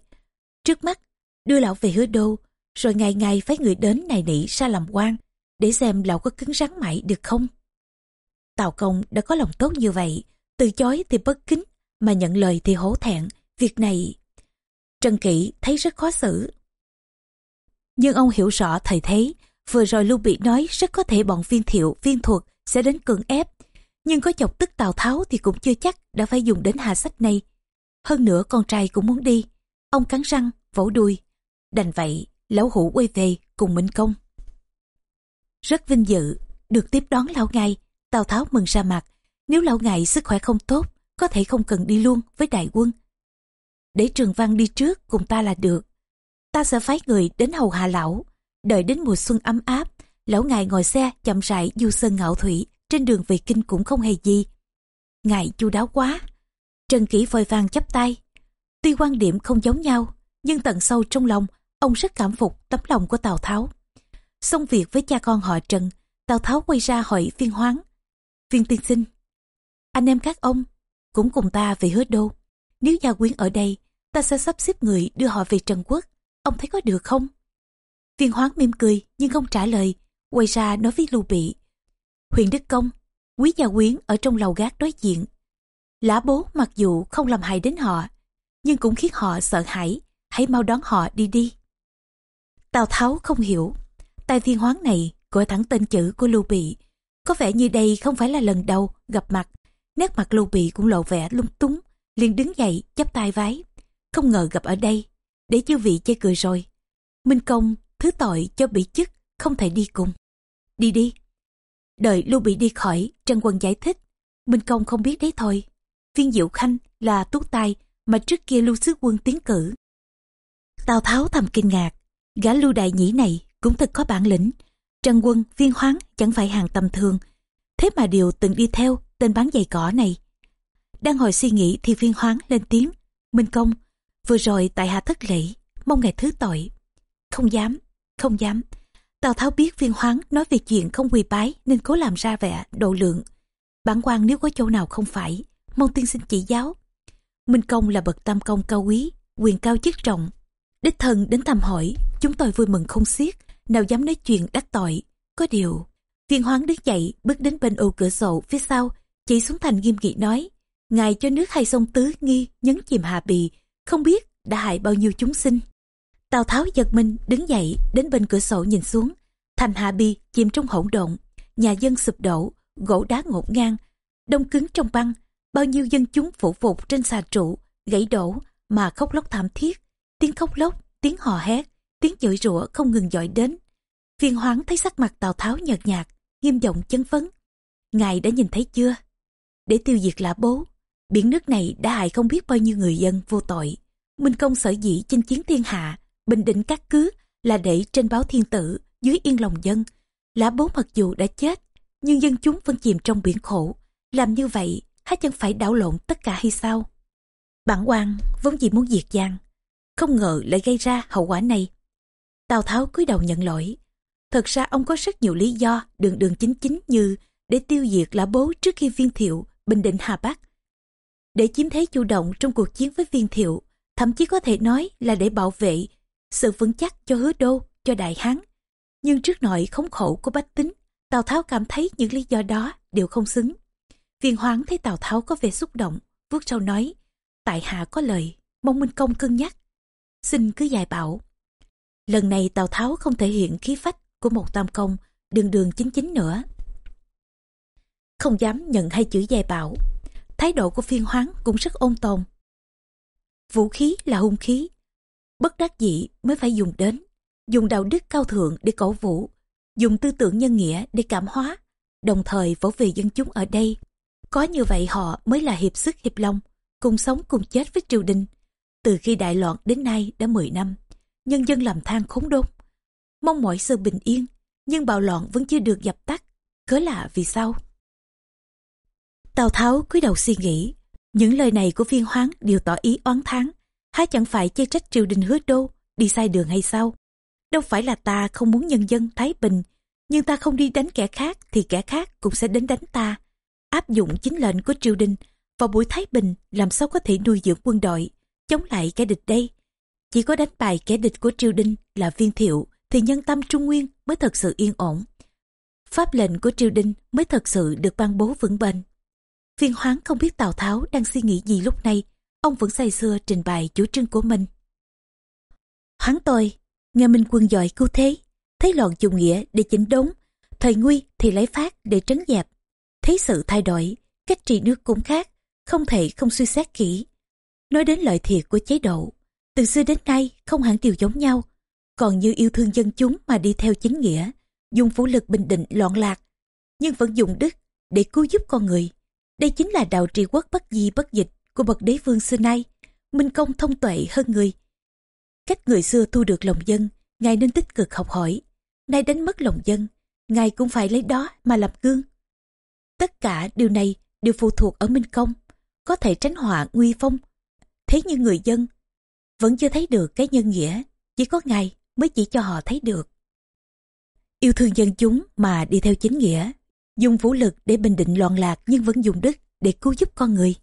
trước mắt, đưa lão về hứa đô, rồi ngày ngày phái người đến này nỉ ra làm quan để xem lão có cứng rắn mãi được không tào công đã có lòng tốt như vậy từ chối thì bất kính mà nhận lời thì hổ thẹn việc này trần kỵ thấy rất khó xử nhưng ông hiểu rõ thời thế vừa rồi lưu bị nói rất có thể bọn viên thiệu viên thuật sẽ đến cưỡng ép nhưng có chọc tức Tào Tháo thì cũng chưa chắc đã phải dùng đến hạ sách này. Hơn nữa con trai cũng muốn đi. Ông cắn răng, vỗ đuôi. Đành vậy, lão hủ quay về cùng Minh Công. Rất vinh dự, được tiếp đón lão ngài. Tào Tháo mừng ra mặt. Nếu lão ngài sức khỏe không tốt, có thể không cần đi luôn với đại quân. Để Trường Văn đi trước cùng ta là được. Ta sẽ phái người đến hầu hạ lão. Đợi đến mùa xuân ấm áp, lão ngài ngồi xe chậm rãi du sơn ngạo thủy trên đường về kinh cũng không hề gì. Ngài chu đáo quá. Trần Kỷ vội vàng chắp tay. Tuy quan điểm không giống nhau, nhưng tận sâu trong lòng, ông rất cảm phục tấm lòng của Tào Tháo. Xong việc với cha con họ Trần, Tào Tháo quay ra hỏi viên hoáng. Viên tiên sinh, anh em các ông cũng cùng ta về hứa đô. Nếu gia quyến ở đây, ta sẽ sắp xếp người đưa họ về Trần Quốc. Ông thấy có được không? Viên hoáng mỉm cười nhưng không trả lời, quay ra nói với Lưu Bị. Huyền Đức Công, Quý Gia Quyến ở trong lầu gác đối diện. Lã bố mặc dù không làm hại đến họ, nhưng cũng khiến họ sợ hãi, hãy mau đón họ đi đi. Tào Tháo không hiểu, tài thiên hoáng này gọi thẳng tên chữ của Lưu Bị. Có vẻ như đây không phải là lần đầu gặp mặt, nét mặt Lưu Bị cũng lộ vẻ lung túng, liền đứng dậy chắp tay vái. Không ngờ gặp ở đây, để chư vị chê cười rồi. Minh Công thứ tội cho bị chức, không thể đi cùng. Đi đi, Đợi Lưu Bị đi khỏi, Trần Quân giải thích. Minh Công không biết đấy thôi. Viên Diệu Khanh là tuốt tài mà trước kia Lưu Sứ Quân tiến cử. Tào Tháo thầm kinh ngạc. Gã Lưu Đại Nhĩ này cũng thật có bản lĩnh. Trần Quân, Viên Hoáng chẳng phải hàng tầm thường. thế mà điều từng đi theo tên bán giày cỏ này. Đang hồi suy nghĩ thì viên hoáng lên tiếng, Minh Công, vừa rồi tại hạ thất lễ, mong ngài thứ tội. Không dám, không dám. Tào Tháo biết viên hoáng nói về chuyện không quỳ bái nên cố làm ra vẻ độ lượng. Bản quan nếu có chỗ nào không phải, mong tiên sinh chỉ giáo. Minh Công là bậc tam công cao quý, quyền cao chức trọng. Đích thân đến thăm hỏi, chúng tôi vui mừng không xiết, nào dám nói chuyện đắc tội. Có điều, viên hoáng đứng dậy bước đến bên ô cửa sổ phía sau, chỉ xuống thành nghiêm nghị nói, ngài cho nước hay sông tứ nghi nhấn chìm hạ bì, không biết đã hại bao nhiêu chúng sinh. Tào Tháo giật mình đứng dậy đến bên cửa sổ nhìn xuống, thành hạ bì chìm trong hỗn độn, nhà dân sụp đổ, gỗ đá ngổn ngang, đông cứng trong băng, bao nhiêu dân chúng phủ phục trên xà trụ, gãy đổ mà khóc lóc thảm thiết, tiếng khóc lóc, tiếng hò hét, tiếng chửi rủa không ngừng dội đến. Viên hoáng thấy sắc mặt Tào Tháo nhợt nhạt, nghiêm giọng chấn phấn. Ngài đã nhìn thấy chưa? Để tiêu diệt lã bố, biển nước này đã hại không biết bao nhiêu người dân vô tội. Minh công sở dĩ chinh chiến thiên hạ, bình định các cứ là để trên báo thiên tử, dưới yên lòng dân. Lã bố mặc dù đã chết, nhưng dân chúng vẫn chìm trong biển khổ. Làm như vậy, há chân phải đảo lộn tất cả hay sao? Bản quan vốn chỉ muốn diệt giang, không ngờ lại gây ra hậu quả này. Tào Tháo cúi đầu nhận lỗi. Thật ra ông có rất nhiều lý do đường đường chính chính như để tiêu diệt lã bố trước khi viên thiệu bình định Hà Bắc. Để chiếm thế chủ động trong cuộc chiến với viên thiệu, thậm chí có thể nói là để bảo vệ sự vững chắc cho hứa đô, cho đại hán. Nhưng trước nội khống khổ của bách tính, Tào Tháo cảm thấy những lý do đó đều không xứng. Viên hoáng thấy Tào Tháo có vẻ xúc động, vuốt sau nói, tại hạ có lời, mong Minh Công cân nhắc. Xin cứ dài bảo. Lần này Tào Tháo không thể hiện khí phách của một tam công, đường đường chính chính nữa. Không dám nhận hai chữ dài bảo. Thái độ của phiên hoáng cũng rất ôn tồn. Vũ khí là hung khí. Bất đắc dĩ mới phải dùng đến. Dùng đạo đức cao thượng để cổ vũ. Dùng tư tưởng nhân nghĩa để cảm hóa. Đồng thời vỗ về dân chúng ở đây. Có như vậy họ mới là hiệp sức hiệp long. Cùng sống cùng chết với triều đình. Từ khi đại loạn đến nay đã 10 năm. Nhân dân làm than khốn đốn. Mong mọi sự bình yên. Nhưng bạo loạn vẫn chưa được dập tắt. Cớ lạ vì sao? Tào Tháo cúi đầu suy nghĩ. Những lời này của viên hoáng đều tỏ ý oán thán. Há chẳng phải chê trách triều đình hứa đô, đi sai đường hay sao? Đâu phải là ta không muốn nhân dân thái bình, nhưng ta không đi đánh kẻ khác thì kẻ khác cũng sẽ đến đánh ta. Áp dụng chính lệnh của triều đình vào buổi thái bình làm sao có thể nuôi dưỡng quân đội, chống lại kẻ địch đây. Chỉ có đánh bại kẻ địch của triều đình là viên thiệu thì nhân tâm trung nguyên mới thật sự yên ổn. Pháp lệnh của triều đình mới thật sự được ban bố vững bền. Viên hoáng không biết Tào Tháo đang suy nghĩ gì lúc này, ông vẫn say xưa trình bày chủ trương của mình. Hoáng tôi, nghe minh quân giỏi cứu thế, thấy loạn dùng nghĩa để chỉnh đốn, thời nguy thì lấy phát để trấn dẹp. Thấy sự thay đổi, cách trị nước cũng khác, không thể không suy xét kỹ. Nói đến lợi thiệt của chế độ, từ xưa đến nay không hẳn điều giống nhau, còn như yêu thương dân chúng mà đi theo chính nghĩa, dùng vũ lực bình định loạn lạc, nhưng vẫn dùng đức để cứu giúp con người. Đây chính là đạo trị quốc bất di bất dịch của bậc đế vương xưa nay. Minh công thông tuệ hơn người. Cách người xưa thu được lòng dân, ngài nên tích cực học hỏi. Nay đánh mất lòng dân, ngài cũng phải lấy đó mà làm gương. Tất cả điều này đều phụ thuộc ở Minh công, có thể tránh họa nguy phong. Thế nhưng người dân vẫn chưa thấy được cái nhân nghĩa, chỉ có ngài mới chỉ cho họ thấy được. Yêu thương dân chúng mà đi theo chính nghĩa dùng vũ lực để bình định loạn lạc nhưng vẫn dùng đức để cứu giúp con người.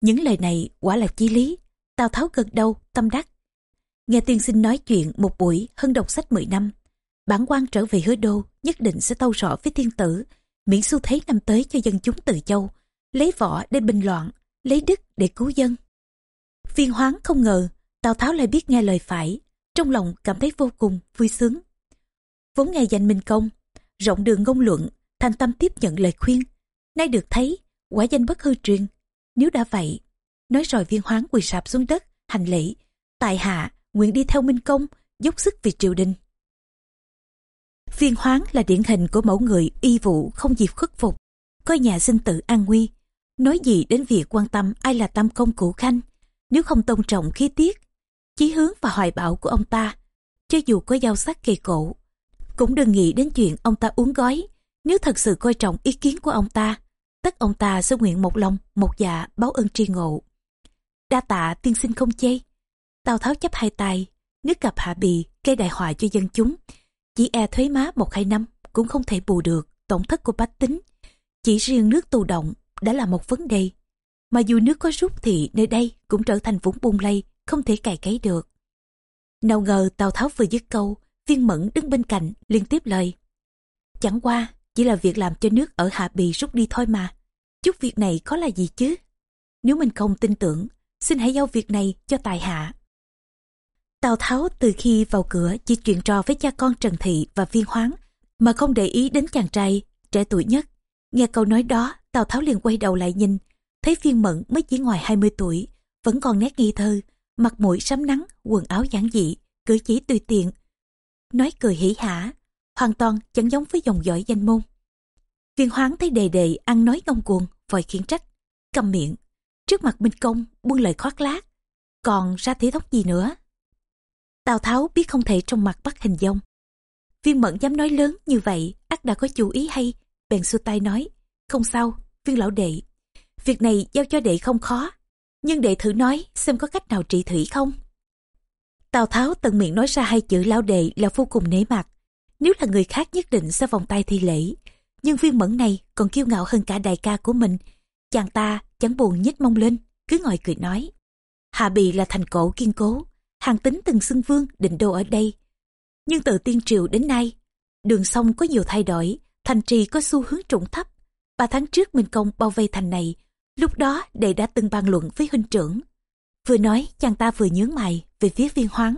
Những lời này quả là chí lý, Tào Tháo gật đầu, tâm đắc. Nghe tiên sinh nói chuyện một buổi hơn đọc sách 10 năm, bản quan trở về hứa đô nhất định sẽ tâu rõ với thiên tử, miễn xu thế năm tới cho dân chúng từ châu, lấy võ để bình loạn, lấy đức để cứu dân. Viên hoáng không ngờ, Tào Tháo lại biết nghe lời phải, trong lòng cảm thấy vô cùng vui sướng. Vốn nghe danh minh công, rộng đường ngôn luận thành tâm tiếp nhận lời khuyên nay được thấy quả danh bất hư truyền. Nếu đã vậy nói rồi viên hoáng quỳ sạp xuống đất hành lễ tại hạ nguyện đi theo minh công dốc sức vì triều đình. Viên hoáng là điển hình của mẫu người y vụ không dịp khuất phục. Coi nhà sinh tử an nguy nói gì đến việc quan tâm ai là tam công cũ khanh nếu không tôn trọng khí tiết chí hướng và hoài bão của ông ta cho dù có giao sắc kỳ cổ cũng đừng nghĩ đến chuyện ông ta uống gói Nếu thật sự coi trọng ý kiến của ông ta, tất ông ta sẽ nguyện một lòng, một dạ báo ơn tri ngộ. Đa tạ tiên sinh không chê. Tào Tháo chấp hai tay, nước gặp hạ bì, gây đại họa cho dân chúng. Chỉ e thuế má một hai năm cũng không thể bù được tổn thất của bách tính. Chỉ riêng nước tù động đã là một vấn đề. Mà dù nước có rút thì nơi đây cũng trở thành vũng bung lây, không thể cài cấy được. Nào ngờ Tào Tháo vừa dứt câu, viên mẫn đứng bên cạnh liên tiếp lời. Chẳng qua, chỉ là việc làm cho nước ở Hạ Bì rút đi thôi mà. Chút việc này có là gì chứ? Nếu mình không tin tưởng, xin hãy giao việc này cho tài hạ. Tào Tháo từ khi vào cửa chỉ chuyện trò với cha con Trần Thị và Viên Hoáng, mà không để ý đến chàng trai trẻ tuổi nhất. Nghe câu nói đó, Tào Tháo liền quay đầu lại nhìn, thấy Viên Mẫn mới chỉ ngoài 20 tuổi, vẫn còn nét nghi thơ, mặt mũi sắm nắng, quần áo giản dị, cử chỉ tùy tiện. Nói cười hỉ hả, hoàn toàn chẳng giống với dòng dõi danh môn. Viên hoáng thấy đề đề ăn nói ngông cuồng, vội khiển trách, cầm miệng. Trước mặt Minh Công, buông lời khoác lác, còn ra thế thóc gì nữa. Tào Tháo biết không thể trong mặt bắt hình dông Viên mẫn dám nói lớn như vậy, ắt đã có chú ý hay, bèn xua tay nói, không sao, viên lão đệ. Việc này giao cho đệ không khó, nhưng đệ thử nói xem có cách nào trị thủy không. Tào Tháo tận miệng nói ra hai chữ lão đệ là vô cùng nể mặt. Nếu là người khác nhất định sẽ vòng tay thi lễ. Nhưng viên mẫn này còn kiêu ngạo hơn cả đại ca của mình. Chàng ta chẳng buồn nhếch mông lên, cứ ngồi cười nói. Hạ Bì là thành cổ kiên cố, hàng tính từng xưng vương định đô ở đây. Nhưng từ tiên triều đến nay, đường sông có nhiều thay đổi, thành trì có xu hướng trũng thấp. Ba tháng trước Minh Công bao vây thành này, lúc đó đệ đã từng bàn luận với huynh trưởng. Vừa nói chàng ta vừa nhướng mày về phía viên hoáng.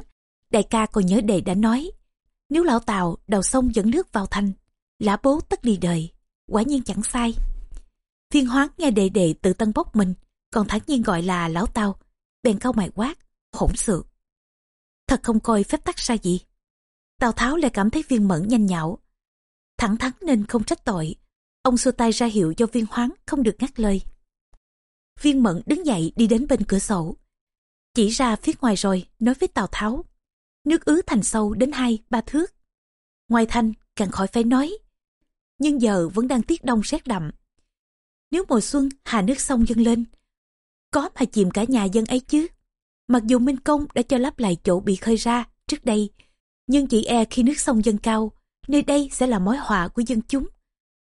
Đại ca còn nhớ đệ đã nói, nếu lão Tào đầu sông dẫn nước vào thành, lã bố tất đi đời, quả nhiên chẳng sai. Viên hoáng nghe đệ đệ tự tân bốc mình, còn thản nhiên gọi là lão Tào, bèn câu mày quát, hỗn sự. Thật không coi phép tắc sai gì. Tào Tháo lại cảm thấy viên mẫn nhanh nhạo. Thẳng thắn nên không trách tội. Ông xua tay ra hiệu cho viên hoáng không được ngắt lời. Viên mẫn đứng dậy đi đến bên cửa sổ. Chỉ ra phía ngoài rồi, nói với Tào Tháo. Nước ứ thành sâu đến hai ba thước. Ngoài thành, càng khỏi phải nói. Nhưng giờ vẫn đang tiết đông rét đậm. Nếu mùa xuân hà nước sông dâng lên, có mà chìm cả nhà dân ấy chứ. Mặc dù Minh Công đã cho lắp lại chỗ bị khơi ra trước đây, nhưng chỉ e khi nước sông dâng cao, nơi đây sẽ là mối họa của dân chúng.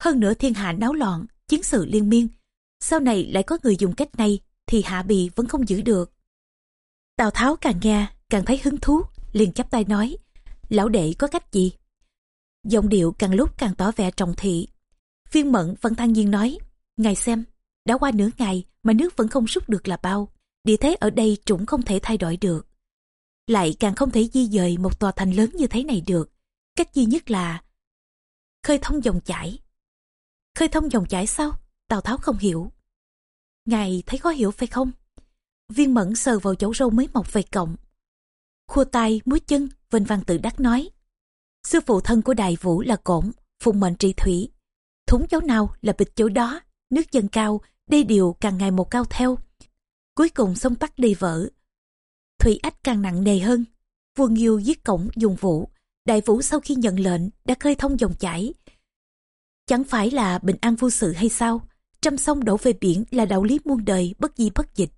Hơn nữa thiên hạ náo loạn, chiến sự liên miên. Sau này lại có người dùng cách này thì hạ bì vẫn không giữ được. Tào Tháo càng nghe, càng thấy hứng thú, liền chắp tay nói, lão đệ có cách gì? Giọng điệu càng lúc càng tỏ vẻ trọng thị. Viên mẫn vẫn thang nhiên nói, ngài xem, đã qua nửa ngày mà nước vẫn không rút được là bao. Địa thế ở đây trũng không thể thay đổi được. Lại càng không thể di dời một tòa thành lớn như thế này được. Cách duy nhất là khơi thông dòng chảy. Khơi thông dòng chảy sao? Tào Tháo không hiểu. Ngài thấy khó hiểu phải không? Viên mẫn sờ vào chấu râu mới mọc về cộng. Khua tay, múi chân, vinh văn tự đắc nói. Sư phụ thân của đại vũ là cổn, phụng mệnh trị thủy. Thúng chỗ nào là bịch chỗ đó, nước dâng cao, đê điều càng ngày một cao theo. Cuối cùng sông tắc đi vỡ. Thủy ách càng nặng nề hơn. Vua Nghiêu giết cổng dùng vũ. Đại vũ sau khi nhận lệnh đã khơi thông dòng chảy. Chẳng phải là bình an vô sự hay sao? Trăm sông đổ về biển là đạo lý muôn đời bất di bất dịch.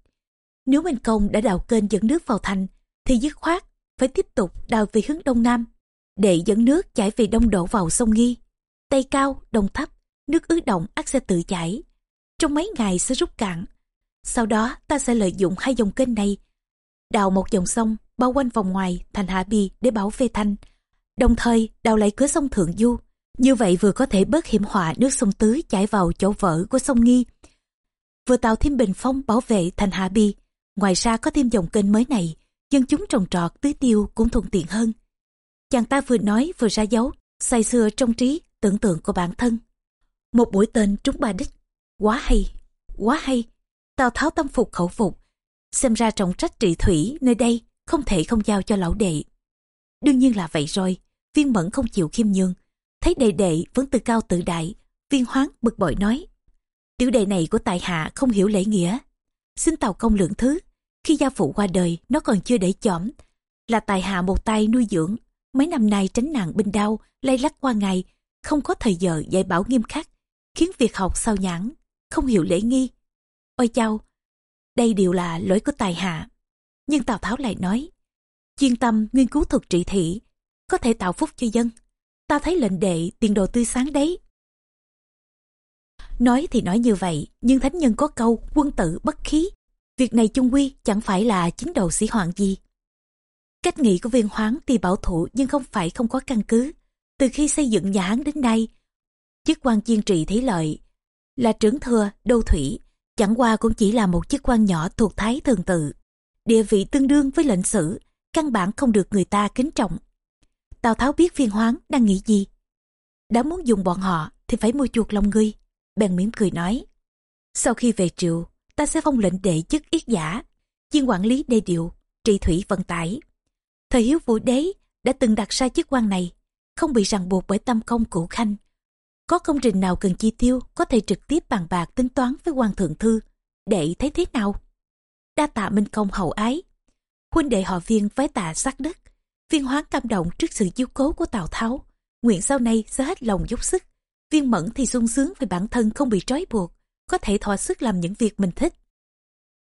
Nếu Minh Công đã đào kênh dẫn nước vào thành, thì dứt khoát phải tiếp tục đào về hướng đông nam, để dẫn nước chảy về đông đổ vào sông Nghi. Tây cao, đông thấp, nước ứ động ắt sẽ tự chảy. Trong mấy ngày sẽ rút cạn. Sau đó ta sẽ lợi dụng hai dòng kênh này, đào một dòng sông bao quanh vòng ngoài thành Hạ Bi để bảo vệ thành, đồng thời đào lại cửa sông Thượng Du. Như vậy vừa có thể bớt hiểm họa nước sông Tứ chảy vào chỗ vỡ của sông Nghi, vừa tạo thêm bình phong bảo vệ thành Hạ Bi, Ngoài ra có thêm dòng kênh mới này, dân chúng trồng trọt tưới tiêu cũng thuận tiện hơn. Chàng ta vừa nói vừa ra dấu, say xưa trong trí, tưởng tượng của bản thân. Một buổi tên trúng ba đích. Quá hay, quá hay. Tào Tháo tâm phục khẩu phục. Xem ra trọng trách trị thủy nơi đây không thể không giao cho lão đệ. Đương nhiên là vậy rồi, viên mẫn không chịu khiêm nhường. Thấy đệ đệ vẫn tự cao tự đại, viên hoáng bực bội nói. Tiểu đệ này của tài hạ không hiểu lễ nghĩa. Xin tàu công lượng thứ, khi gia phụ qua đời, nó còn chưa để chõm, Là tài hạ một tay nuôi dưỡng. Mấy năm nay tránh nạn binh đau, lay lắc qua ngày, không có thời giờ dạy bảo nghiêm khắc, khiến việc học sao nhãn, không hiểu lễ nghi. Ôi chao, đây đều là lỗi của tài hạ. Nhưng Tào Tháo lại nói, chuyên tâm nghiên cứu thuật trị thị, có thể tạo phúc cho dân. Ta thấy lệnh đệ tiền đồ tươi sáng đấy. Nói thì nói như vậy, nhưng thánh nhân có câu quân tử bất khí. Việc này chung quy chẳng phải là chính đầu sĩ hoạn gì. Cách nghĩ của viên hoáng thì bảo thủ nhưng không phải không có căn cứ. Từ khi xây dựng nhà Hán đến nay, chức quan chiên trị thế lợi là trưởng thừa đô thủy, chẳng qua cũng chỉ là một chức quan nhỏ thuộc thái thường tự. Địa vị tương đương với lệnh sử, căn bản không được người ta kính trọng. Tào Tháo biết viên hoáng đang nghĩ gì. Đã muốn dùng bọn họ thì phải mua chuộc lòng ngươi. Bèn mỉm cười nói. Sau khi về triều, ta sẽ phong lệnh đệ chức yết giả, chuyên quản lý đê điều, trị thủy vận tải. Thời hiếu vũ đế đã từng đặt ra chức quan này, không bị ràng buộc bởi tâm công cũ khanh. Có công trình nào cần chi tiêu có thể trực tiếp bàn bạc tính toán với quan thượng thư, để thấy thế nào? Đa tạ minh công hậu ái. Huynh đệ họ viên với tạ sát đất, viên Hoán cảm động trước sự chiếu cố của Tào Tháo. Nguyện sau này sẽ hết lòng dốc sức. Viên mẫn thì sung sướng về bản thân không bị trói buộc, có thể thỏa sức làm những việc mình thích.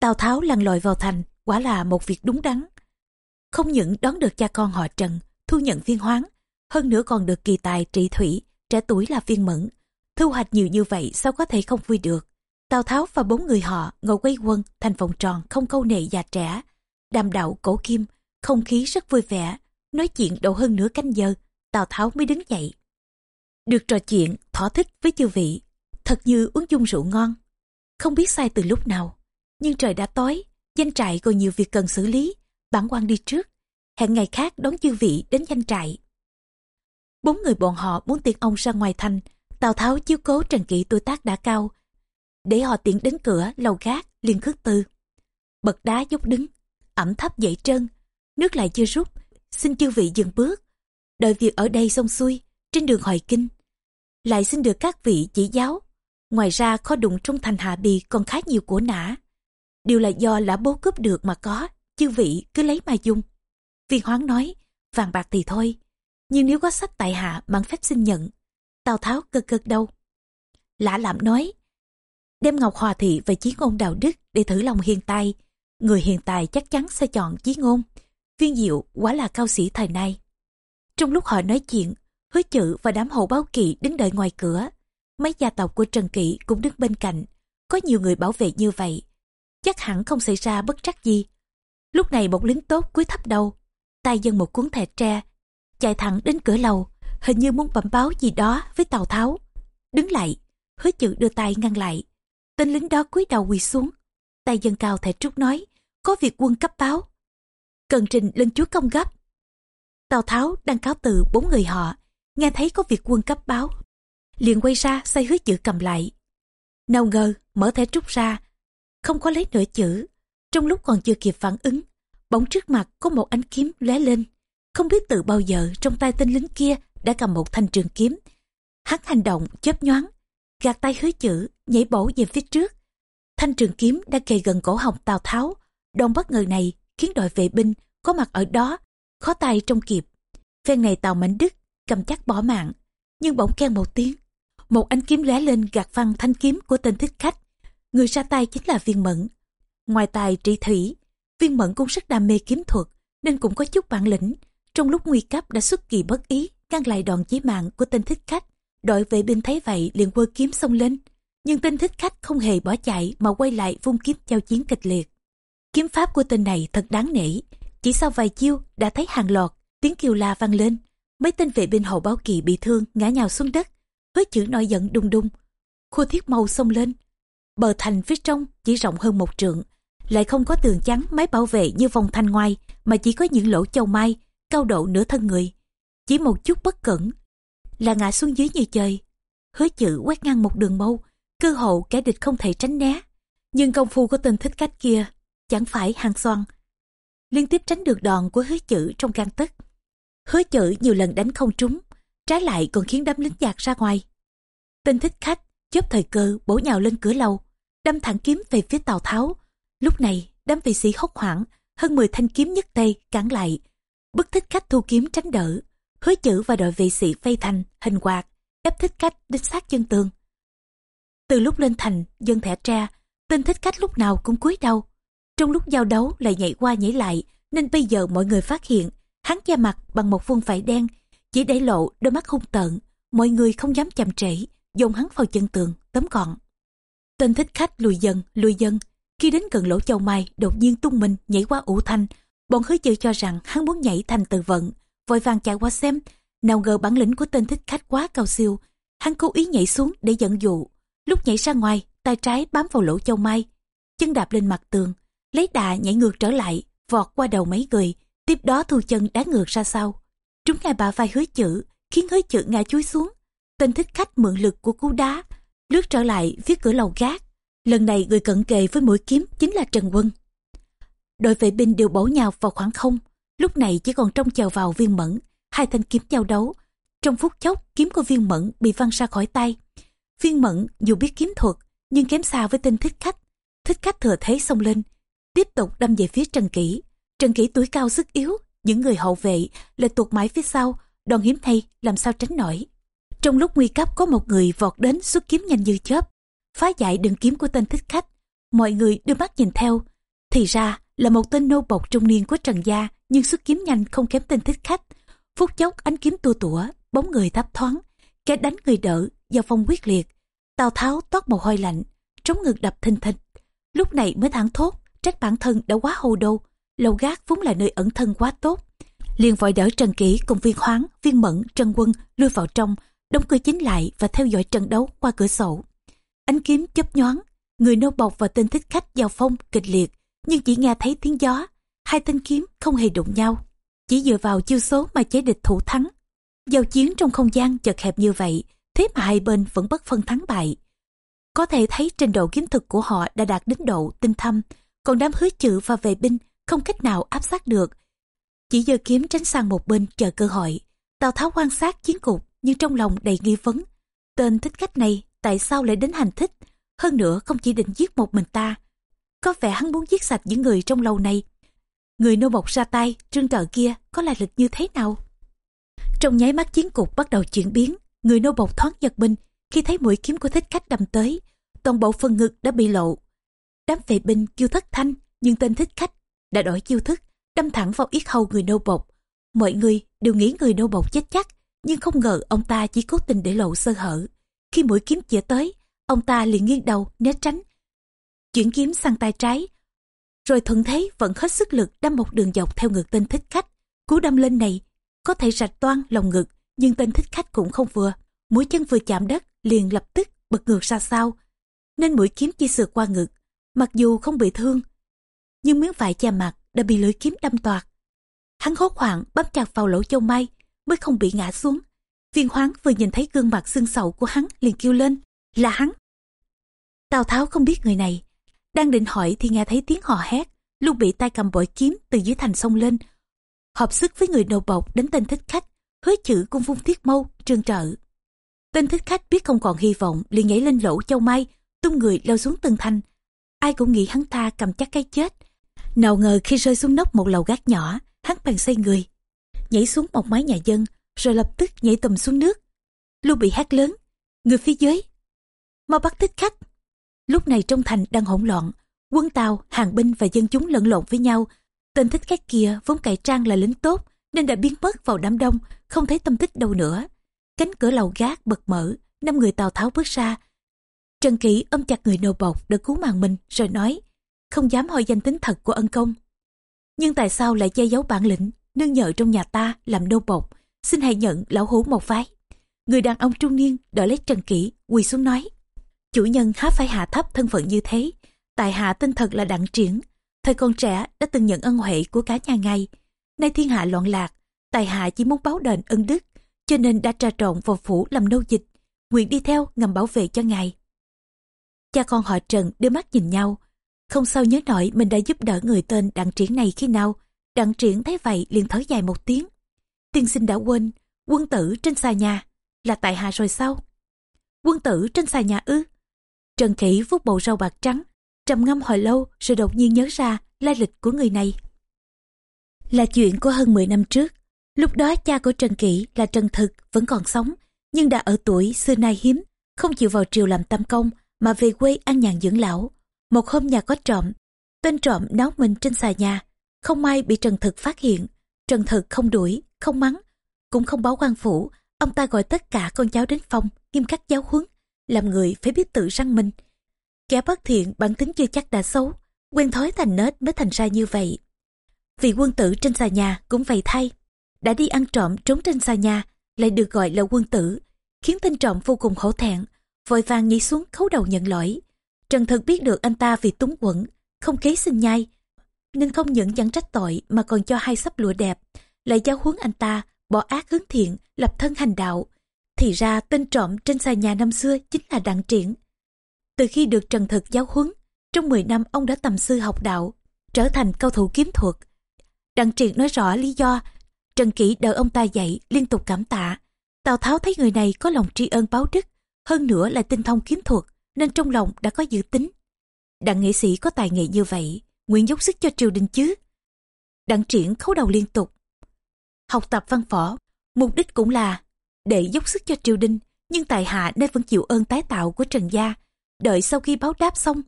Tào Tháo lăn lội vào thành, quả là một việc đúng đắn. Không những đón được cha con họ Trần, thu nhận viên Hoán, hơn nữa còn được kỳ tài trị thủy, trẻ tuổi là viên mẫn. Thu hoạch nhiều như vậy sao có thể không vui được. Tào Tháo và bốn người họ ngồi quay quân thành vòng tròn không câu nệ già trẻ. Đàm đạo cổ kim, không khí rất vui vẻ, nói chuyện độ hơn nửa canh giờ, Tào Tháo mới đứng dậy. Được trò chuyện, thỏa thích với chư vị, thật như uống chung rượu ngon. Không biết sai từ lúc nào, nhưng trời đã tối, danh trại còn nhiều việc cần xử lý, bản quan đi trước, hẹn ngày khác đón chư vị đến danh trại. Bốn người bọn họ muốn tiện ông ra ngoài thành, Tào Tháo chiếu cố Trần Kỵ tuổi tác đã cao, để họ tiện đến cửa lầu gác liền khước tư. Bậc đá dốc đứng, ẩm thấp dậy trơn, nước lại chưa rút, xin chư vị dừng bước. Đợi việc ở đây xong xuôi, trên đường hỏi kinh, lại xin được các vị chỉ giáo. Ngoài ra kho đụng trong thành hạ bì còn khá nhiều của nã. đều là do lã bố cướp được mà có, chư vị cứ lấy mà dùng. Viên hoáng nói, vàng bạc thì thôi, nhưng nếu có sách tại hạ bằng phép xin nhận. Tào Tháo cơ cơ đâu. Lã lạm nói, đem Ngọc Hòa Thị về chí ngôn đạo đức để thử lòng hiền tài. Người hiền tài chắc chắn sẽ chọn chí ngôn. Viên diệu quá là cao sĩ thời nay. Trong lúc họ nói chuyện, hứa chữ và đám hậu báo kỵ đứng đợi ngoài cửa. Mấy gia tộc của Trần Kỵ cũng đứng bên cạnh. Có nhiều người bảo vệ như vậy. Chắc hẳn không xảy ra bất trắc gì. Lúc này một lính tốt cúi thấp đầu. tay dân một cuốn thẻ tre. Chạy thẳng đến cửa lầu. Hình như muốn bẩm báo gì đó với Tào Tháo. Đứng lại. Hứa chữ đưa tay ngăn lại. Tên lính đó cúi đầu quỳ xuống. Tay dân cao thẻ trúc nói. Có việc quân cấp báo. Cần trình lên chúa công gấp. Tào Tháo đang cáo từ bốn người họ, nghe thấy có việc quân cấp báo. Liền quay ra say hứa chữ cầm lại. Nào ngờ, mở thẻ trúc ra, không có lấy nửa chữ. Trong lúc còn chưa kịp phản ứng, bỗng trước mặt có một ánh kiếm lóe lên. Không biết từ bao giờ trong tay tên lính kia đã cầm một thanh trường kiếm. Hắn hành động chớp nhoáng, gạt tay hứa chữ, nhảy bổ về phía trước. Thanh trường kiếm đã kề gần cổ họng tào tháo. Đòn bất ngờ này khiến đội vệ binh có mặt ở đó, khó tay trong kịp. Phen này tàu mảnh đức cầm chắc bỏ mạng, nhưng bỗng khen một tiếng. Một ánh kiếm lóe lên gạt văng thanh kiếm của tên thích khách. Người ra tay chính là viên mẫn. Ngoài tài trị thủy, viên mẫn cũng rất đam mê kiếm thuật, nên cũng có chút bản lĩnh. Trong lúc nguy cấp đã xuất kỳ bất ý, ngăn lại đòn chí mạng của tên thích khách. Đội vệ binh thấy vậy liền quơ kiếm xông lên. Nhưng tên thích khách không hề bỏ chạy mà quay lại vung kiếm giao chiến kịch liệt kiếm pháp của tên này thật đáng nể. Chỉ sau vài chiêu đã thấy hàng loạt, tiếng kêu la vang lên. Mấy tên vệ binh hậu báo kỳ bị thương ngã nhào xuống đất, với chữ nổi giận đùng đùng. Khu thiết mâu xông lên. Bờ thành phía trong chỉ rộng hơn một trượng, lại không có tường chắn máy bảo vệ như vòng thành ngoài, mà chỉ có những lỗ châu mai, cao độ nửa thân người. Chỉ một chút bất cẩn, là ngã xuống dưới như chơi. Hứa chữ quét ngang một đường mâu, cơ hộ kẻ địch không thể tránh né. Nhưng công phu của tên thích cách kia chẳng phải hàng xoan liên tiếp tránh được đòn của hứa chữ trong gan tức hứa chữ nhiều lần đánh không trúng trái lại còn khiến đám lính giặc ra ngoài tên thích khách chớp thời cơ bổ nhào lên cửa lầu đâm thẳng kiếm về phía tào tháo lúc này đám vị sĩ hốt hoảng hơn 10 thanh kiếm nhất tay cản lại bức thích khách thu kiếm tránh đỡ hứa chữ và đội vệ sĩ vây thành hình quạt ép thích khách đến sát chân tường. Từ lúc lên thành, dân thẻ tre, tên thích khách lúc nào cũng cúi đầu. Trong lúc giao đấu lại nhảy qua nhảy lại, nên bây giờ mọi người phát hiện hắn che mặt bằng một vuông vải đen, chỉ để lộ đôi mắt hung tợn. Mọi người không dám chậm trễ, dồn hắn vào chân tường, tấm gọn. Tên thích khách lùi dần, lùi dần. Khi đến gần lỗ châu mai, đột nhiên tung mình nhảy qua ủ thanh. Bọn hứa chữ cho rằng hắn muốn nhảy thành từ vận, vội vàng chạy qua xem. Nào ngờ bản lĩnh của tên thích khách quá cao siêu, hắn cố ý nhảy xuống để dẫn dụ. Lúc nhảy ra ngoài, tay trái bám vào lỗ châu mai, chân đạp lên mặt tường, lấy đà nhảy ngược trở lại, vọt qua đầu mấy người, tiếp đó thu chân đá ngược ra sau. Trúng ngay bà vai hứa chữ, khiến hứa chữ ngã chuối xuống. Tên thích khách mượn lực của cú đá, lướt trở lại phía cửa lầu gác. Lần này người cận kề với mũi kiếm chính là Trần Quân. Đội vệ binh đều bổ nhào vào khoảng không, lúc này chỉ còn trông chờ vào viên mẫn, hai thanh kiếm giao đấu. Trong phút chốc, kiếm của viên mẫn bị văng ra khỏi tay. Viên mẫn dù biết kiếm thuật, nhưng kém xa với tên thích khách. Thích khách thừa thế xông lên, tiếp tục đâm về phía Trần Kỷ. Trần Kỷ tuổi cao sức yếu, những người hậu vệ lại tuột mãi phía sau, đòn hiếm thay làm sao tránh nổi. Trong lúc nguy cấp có một người vọt đến xuất kiếm nhanh như chớp, phá giải đường kiếm của tên thích khách. Mọi người đưa mắt nhìn theo, thì ra là một tên nô bộc trung niên của Trần Gia nhưng xuất kiếm nhanh không kém tên thích khách. Phút chốc ánh kiếm tua tủa, bóng người thấp thoáng, kẻ đánh người đỡ, giao phong quyết liệt. Tào Tháo toát mồ hôi lạnh, trống ngực đập thình thịch. Lúc này mới thẳng thốt, trách bản thân đã quá hồ đồ lầu gác vốn là nơi ẩn thân quá tốt. liền vội đỡ Trần Kỷ cùng viên khoáng, viên mẫn, trần Quân lui vào trong, đóng cửa chính lại và theo dõi trận đấu qua cửa sổ. Ánh kiếm chớp nhoáng, người nô bọc và tên thích khách giao phong kịch liệt, nhưng chỉ nghe thấy tiếng gió, hai tên kiếm không hề đụng nhau, chỉ dựa vào chiêu số mà chế địch thủ thắng. Giao chiến trong không gian chật hẹp như vậy, thế mà hai bên vẫn bất phân thắng bại. Có thể thấy trình độ kiếm thực của họ đã đạt đến độ tinh thâm, còn đám hứa chữ và vệ binh không cách nào áp sát được. Chỉ giơ kiếm tránh sang một bên chờ cơ hội. Tào Tháo quan sát chiến cục nhưng trong lòng đầy nghi vấn. Tên thích khách này tại sao lại đến hành thích? Hơn nữa không chỉ định giết một mình ta. Có vẻ hắn muốn giết sạch những người trong lầu này. Người nô bộc ra tay, trương trợ kia có lai lịch như thế nào? Trong nháy mắt chiến cục bắt đầu chuyển biến, người nô bộc thoáng giật mình khi thấy mũi kiếm của thích khách đâm tới. Toàn bộ phần ngực đã bị lộ. Đám vệ binh kêu thất thanh, nhưng tên thích khách đã đổi chiêu thức, đâm thẳng vào yết hầu người nô bộc. Mọi người đều nghĩ người nô bộc chết chắc, nhưng không ngờ ông ta chỉ cố tình để lộ sơ hở. Khi mũi kiếm chĩa tới, ông ta liền nghiêng đầu né tránh, chuyển kiếm sang tay trái, rồi thuận thế vẫn hết sức lực đâm một đường dọc theo ngực tên thích khách. Cú đâm lên này có thể rạch toan lòng ngực, nhưng tên thích khách cũng không vừa. Mũi chân vừa chạm đất liền lập tức bật ngược ra sau, nên mũi kiếm chỉ sượt qua ngực. Mặc dù không bị thương, nhưng miếng vải che mặt đã bị lưỡi kiếm đâm toạc. Hắn hốt hoảng bám chặt vào lỗ châu mai mới không bị ngã xuống. Viên hoáng vừa nhìn thấy gương mặt xương sầu của hắn liền kêu lên, là hắn. Tào Tháo không biết người này, đang định hỏi thì nghe thấy tiếng hò hét, luôn bị tay cầm bội kiếm từ dưới thành sông lên. Hợp sức với người đầu bọc đến tên thích khách, hứa chữ cung vung thiết mâu, trương trợ. Tên thích khách biết không còn hy vọng, liền nhảy lên lỗ châu mai, tung người leo xuống từng thanh. Ai cũng nghĩ hắn ta cầm chắc cái chết. Nào ngờ khi rơi xuống nóc một lầu gác nhỏ, hắn bèn xoay người, nhảy xuống một mái nhà dân, rồi lập tức nhảy tầm xuống nước. Lưu bị hát lớn, người phía dưới, mau bắt thích khách. Lúc này trong thành đang hỗn loạn, quân tàu, hàng binh và dân chúng lẫn lộn với nhau. Tên thích khách kia vốn cải trang là lính tốt, nên đã biến mất vào đám đông, không thấy tâm tích đâu nữa. Cánh cửa lầu gác bật mở, năm người tào tháo bước ra. Trần Kỷ ôm chặt người nô bộc để cứu mạng mình, rồi nói, không dám hỏi danh tính thật của ân công. Nhưng tại sao lại che giấu bản lĩnh, nương nhờ trong nhà ta làm nô bộc, xin hãy nhận lão hủ một vái. Người đàn ông trung niên đỡ lấy Trần Kỷ, quỳ xuống nói. Chủ nhân há phải hạ thấp thân phận như thế, tại hạ tinh thật là đặng triển. Thời còn trẻ đã từng nhận ân huệ của cả nhà ngài. Nay thiên hạ loạn lạc, tại hạ chỉ muốn báo đền ân đức, cho nên đã trà trộn vào phủ làm nô dịch, nguyện đi theo ngầm bảo vệ cho ngài. Cha con họ Trần đưa mắt nhìn nhau, không sao nhớ nổi mình đã giúp đỡ người tên đặng triển này khi nào, Đặng triển thấy vậy liền thở dài một tiếng. Tiên sinh đã quên, quân tử trên xà nhà, là tại hạ rồi sao? Quân tử trên xà nhà ư? Trần Kỷ vuốt bộ râu bạc trắng, trầm ngâm hồi lâu rồi đột nhiên nhớ ra lai lịch của người này. Là chuyện của hơn 10 năm trước, lúc đó cha của Trần Kỷ là Trần Thực vẫn còn sống, nhưng đã ở tuổi xưa nay hiếm, không chịu vào triều làm tam công mà về quê ăn nhàn dưỡng lão. Một hôm nhà có trộm, tên trộm náo mình trên xà nhà, không may bị Trần Thực phát hiện. Trần Thực không đuổi, không mắng, cũng không báo quan phủ, ông ta gọi tất cả con cháu đến phòng, nghiêm khắc giáo huấn, làm người phải biết tự răng mình. Kẻ bất thiện bản tính chưa chắc đã xấu, quen thói thành nết mới thành ra như vậy. Vị quân tử trên xà nhà cũng vậy thay, đã đi ăn trộm trốn trên xà nhà, lại được gọi là quân tử, khiến tên trộm vô cùng khổ thẹn, vội vàng nhảy xuống khấu đầu nhận lỗi. Trần Thực biết được anh ta vì túng quẫn, không kế sinh nhai, nên không những chẳng trách tội mà còn cho hai sắp lụa đẹp, lại giáo huấn anh ta bỏ ác hướng thiện, lập thân hành đạo. Thì ra tên trộm trên xà nhà năm xưa chính là Đặng Triển. Từ khi được Trần Thực giáo huấn, trong 10 năm ông đã tầm sư học đạo, trở thành cao thủ kiếm thuật. Đặng Triển nói rõ lý do, Trần Kỷ đợi ông ta dạy liên tục cảm tạ. Tào Tháo thấy người này có lòng tri ân báo đức, hơn nữa là tinh thông kiếm thuật, nên trong lòng đã có dự tính. Đặng nghệ sĩ có tài nghệ như vậy, nguyện dốc sức cho triều đình chứ. Đặng triển khấu đầu liên tục. Học tập văn võ, mục đích cũng là để dốc sức cho triều đình, nhưng tài hạ nên vẫn chịu ơn tái tạo của Trần Gia, đợi sau khi báo đáp xong,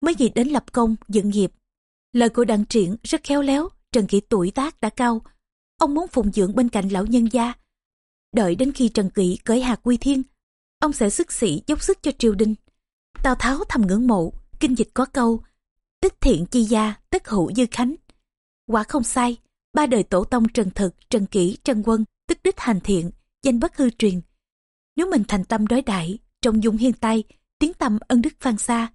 mới nghĩ đến lập công, dựng nghiệp. Lời của đặng triển rất khéo léo, Trần Kỷ tuổi tác đã cao, ông muốn phụng dưỡng bên cạnh lão nhân gia. Đợi đến khi Trần Kỷ cởi hạt quy thiên, ông sẽ sức sĩ dốc sức cho triều đình. Tào Tháo thầm ngưỡng mộ, kinh dịch có câu, tích thiện chi gia, tất hữu dư khánh. Quả không sai, ba đời tổ tông Trần Thực, Trần Kỷ, Trần Quân, tức đích hành thiện, danh bất hư truyền. Nếu mình thành tâm đối đại, trong dung hiên tay, tiếng tâm ân đức phan xa,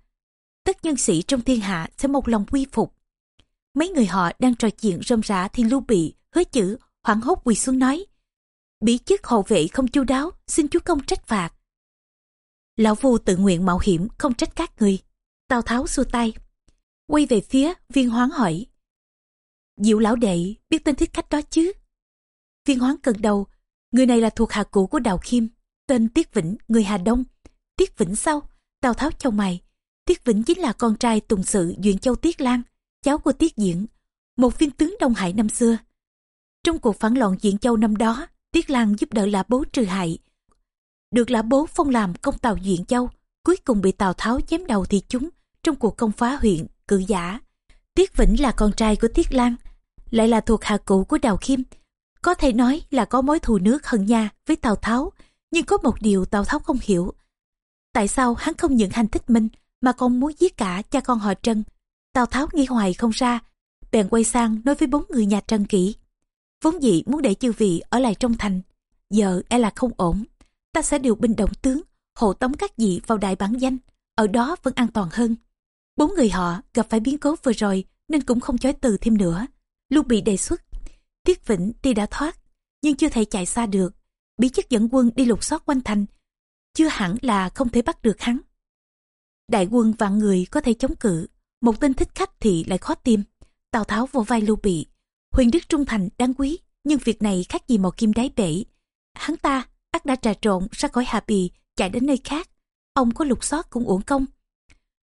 tất nhân sĩ trong thiên hạ sẽ một lòng quy phục. Mấy người họ đang trò chuyện rôm rã thì lưu bị, hứa chữ, hoảng hốt quỳ xuống nói. bỉ chức hộ vệ không chu đáo, xin chúa công trách phạt. Lão Phu tự nguyện mạo hiểm không trách các người. Tào Tháo xua tay. Quay về phía viên hoán hỏi. Diệu lão đệ biết tên thiết khách đó chứ? Viên hoán cần đầu. Người này là thuộc hạ cũ của Đào Khiêm. Tên Tiết Vĩnh, người Hà Đông. Tiết Vĩnh sau. Tào Tháo châu mày. Tiết Vĩnh chính là con trai tùng sự Duyện Châu Tiết Lan, cháu của Tiết Diễn, một viên tướng Đông Hải năm xưa. Trong cuộc phản loạn Diện Châu năm đó, Tiết Lan giúp đỡ Lã Bố trừ hại. Được Lã Bố phong làm công tàu Diện Châu, cuối cùng bị Tào Tháo chém đầu thì chúng trong cuộc công phá huyện Cự Giả. Tiết Vĩnh là con trai của Tiết Lan, lại là thuộc hạ cũ của Đào Khiêm. Có thể nói là có mối thù nước hận nhà với Tào Tháo, nhưng có một điều Tào Tháo không hiểu. Tại sao hắn không nhận hành thích minh mà còn muốn giết cả cha con họ Trân? Tào Tháo nghi hoài không ra, bèn quay sang nói với bốn người nhà Trân kỹ. Vốn dĩ muốn để chư vị ở lại trong thành, giờ e là không ổn. Ta sẽ điều binh động tướng, hộ tống các vị vào đại bản danh, ở đó vẫn an toàn hơn. Bốn người họ gặp phải biến cố vừa rồi nên cũng không chối từ thêm nữa. Lưu bị đề xuất. Tiết Vĩnh tuy đã thoát, nhưng chưa thể chạy xa được. Bí chức dẫn quân đi lục soát quanh thành. Chưa hẳn là không thể bắt được hắn. Đại quân vạn người có thể chống cự. Một tên thích khách thì lại khó tìm. Tào Tháo vỗ vai Lưu Bị. Huyền Đức Trung Thành đáng quý, nhưng việc này khác gì một kim đáy bể. Hắn ta ắt đã trà trộn ra khỏi hạ Bì, chạy đến nơi khác. Ông có lục xót cũng uổng công.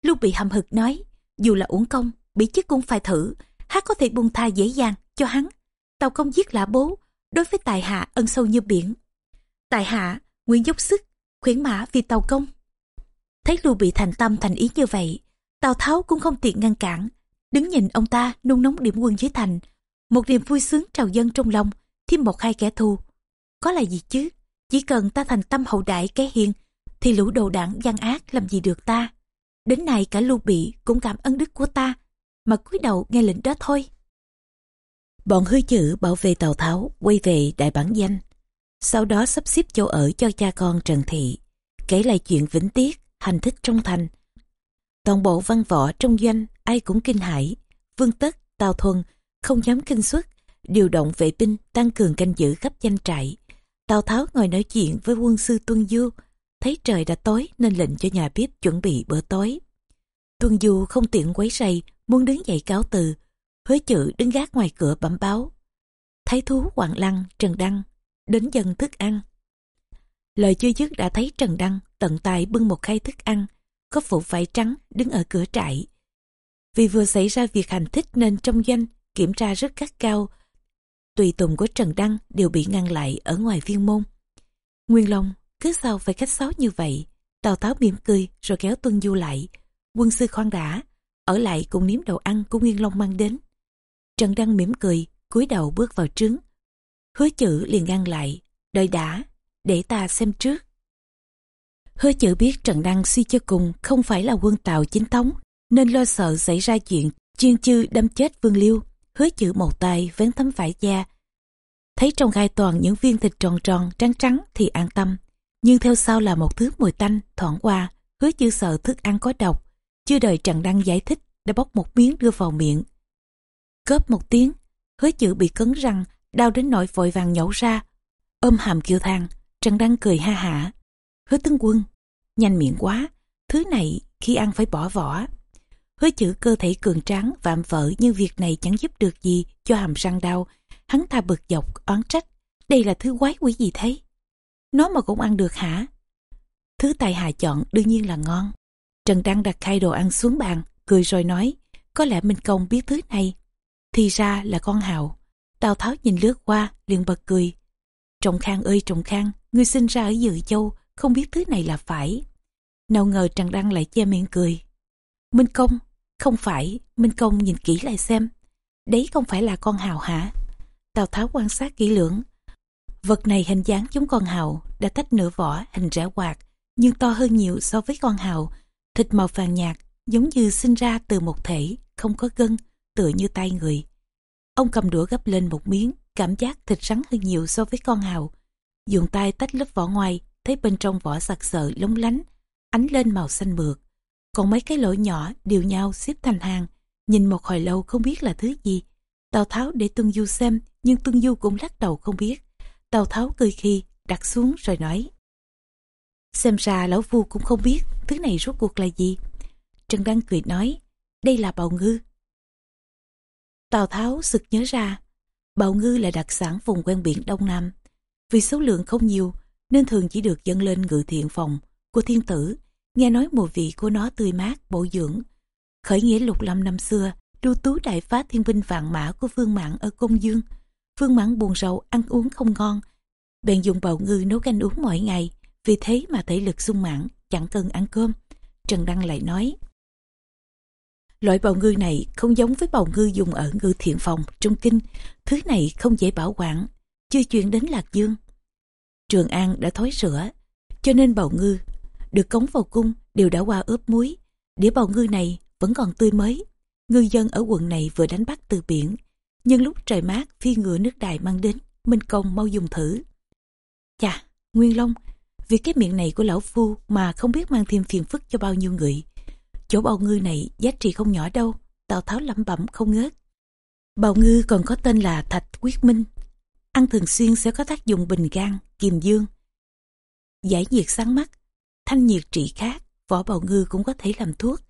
Lưu Bị hầm hực nói, dù là uổng công, bị chức cũng phải thử, hát có thể buông tha dễ dàng cho hắn. Tàu công giết lã bố, đối với tài hạ ân sâu như biển. Tài hạ, nguyện dốc sức, khuyến mã vì tàu công. Thấy Lưu Bị thành tâm thành ý như vậy, Tào Tháo cũng không tiện ngăn cản, đứng nhìn ông ta nung nóng điểm quân dưới thành. Một niềm vui sướng trào dân trong lòng, thêm một hai kẻ thù. Có là gì chứ? Chỉ cần ta thành tâm hậu đại cái hiền, thì lũ đồ đảng gian ác làm gì được ta. Đến nay cả lưu bị cũng cảm ơn đức của ta, mà cúi đầu nghe lệnh đó thôi. Bọn hư chữ bảo vệ Tào Tháo quay về đại bản danh. Sau đó sắp xếp chỗ ở cho cha con Trần Thị, kể lại chuyện vĩnh tiết, hành thích trong thành. Toàn bộ văn võ trong doanh ai cũng kinh hãi, vương tất, tào thuần, không dám kinh xuất, điều động vệ binh tăng cường canh giữ khắp danh trại. Tào Tháo ngồi nói chuyện với quân sư Tuân Du, thấy trời đã tối nên lệnh cho nhà bếp chuẩn bị bữa tối. Tuân Du không tiện quấy rầy, muốn đứng dậy cáo từ, hứa chữ đứng gác ngoài cửa bẩm báo. Thái thú Hoàng Lăng, Trần Đăng, đến dân thức ăn. Lời chưa dứt đã thấy Trần Đăng tận tay bưng một khay thức ăn, có phụ vải trắng đứng ở cửa trại. Vì vừa xảy ra việc hành thích nên trong doanh kiểm tra rất gắt cao. Tùy tùng của Trần Đăng đều bị ngăn lại ở ngoài viên môn. Nguyên Long cứ sao phải khách sáo như vậy. Tào Tháo mỉm cười rồi kéo Tuân Du lại. Quân sư khoan đã, ở lại cùng nếm đầu ăn của Nguyên Long mang đến. Trần Đăng mỉm cười, cúi đầu bước vào trướng. Hứa chữ liền ngăn lại, đợi đã, để ta xem trước. Hứa chữ biết Trần Đăng suy cho cùng không phải là quân Tàu chính thống, nên lo sợ xảy ra chuyện chuyên chư đâm chết Vương Liêu. Hứa chữ một tay vén tấm vải da. Thấy trong gai toàn những viên thịt tròn tròn, trắng trắng thì an tâm. Nhưng theo sau là một thứ mùi tanh thoảng qua, hứa chữ sợ thức ăn có độc. Chưa đợi Trần Đăng giải thích, đã bóc một miếng đưa vào miệng. Cớp một tiếng, hứa chữ bị cấn răng, đau đến nỗi vội vàng nhổ ra. Ôm hàm kêu thang Trần Đăng cười ha hả. Hứa tướng quân, nhanh miệng quá, thứ này khi ăn phải bỏ vỏ. Hứa chữ cơ thể cường tráng, vạm vỡ nhưng việc này chẳng giúp được gì cho hàm răng đau. Hắn ta bực dọc, oán trách. Đây là thứ quái quỷ gì thế? Nó mà cũng ăn được hả? Thứ tài hà chọn đương nhiên là ngon. Trần Đăng đặt khay đồ ăn xuống bàn, cười rồi nói, có lẽ Minh Công biết thứ này. Thì ra là con hào. Tào Tháo nhìn lướt qua, liền bật cười. Trọng Khang ơi Trọng Khang, ngươi sinh ra ở Dự Châu, không biết thứ này là phải. Nào ngờ Trần Đăng lại che miệng cười. Minh Công, không phải, Minh Công nhìn kỹ lại xem. Đấy không phải là con hào hả? Tào Tháo quan sát kỹ lưỡng. Vật này hình dáng giống con hào, đã tách nửa vỏ hình rẽ quạt, nhưng to hơn nhiều so với con hào. Thịt màu vàng nhạt, giống như sinh ra từ một thể, không có gân, tựa như tay người. Ông cầm đũa gấp lên một miếng, cảm giác thịt rắn hơn nhiều so với con hào. Dùng tay tách lớp vỏ ngoài, thấy bên trong vỏ sặc sỡ lóng lánh, ánh lên màu xanh mượt. Còn mấy cái lỗ nhỏ đều nhau xếp thành hàng, nhìn một hồi lâu không biết là thứ gì. Tào Tháo để Tuân Du xem, nhưng Tuân Du cũng lắc đầu không biết. Tào Tháo cười khi, đặt xuống rồi nói. Xem ra lão phu cũng không biết thứ này rốt cuộc là gì. Trần Đăng cười nói, đây là bào ngư. Tào Tháo sực nhớ ra, bào ngư là đặc sản vùng ven biển Đông Nam. Vì số lượng không nhiều, nên thường chỉ được dâng lên ngự thiện phòng của thiên tử. Nghe nói mùi vị của nó tươi mát, bổ dưỡng. Khởi nghĩa lục lâm năm xưa, đu tú đại phá thiên binh vạn mã của Vương Mãn ở Công Dương. Vương Mãn buồn rầu, ăn uống không ngon. Bèn dùng bào ngư nấu canh uống mỗi ngày. Vì thế mà thể lực sung mãn, chẳng cần ăn cơm. Trần Đăng lại nói. Loại bào ngư này không giống với bào ngư dùng ở ngư thiện phòng trong kinh. Thứ này không dễ bảo quản, chưa chuyển đến Lạc Dương. Trường An đã thối rửa, cho nên bào ngư được cống vào cung đều đã qua ướp muối. Đĩa bào ngư này vẫn còn tươi mới. Ngư dân ở quận này vừa đánh bắt từ biển. Nhưng lúc trời mát phi ngựa nước đài mang đến, Minh Công mau dùng thử. Chà, Nguyên Long, vì cái miệng này của lão phu mà không biết mang thêm phiền phức cho bao nhiêu người. Chỗ bào ngư này giá trị không nhỏ đâu, Tào Tháo lẩm bẩm không ngớt. Bào ngư còn có tên là Thạch Quyết Minh. Ăn thường xuyên sẽ có tác dụng bình gan, kiềm dương. Giải nhiệt sáng mắt, thanh nhiệt trị khác, vỏ bào ngư cũng có thể làm thuốc.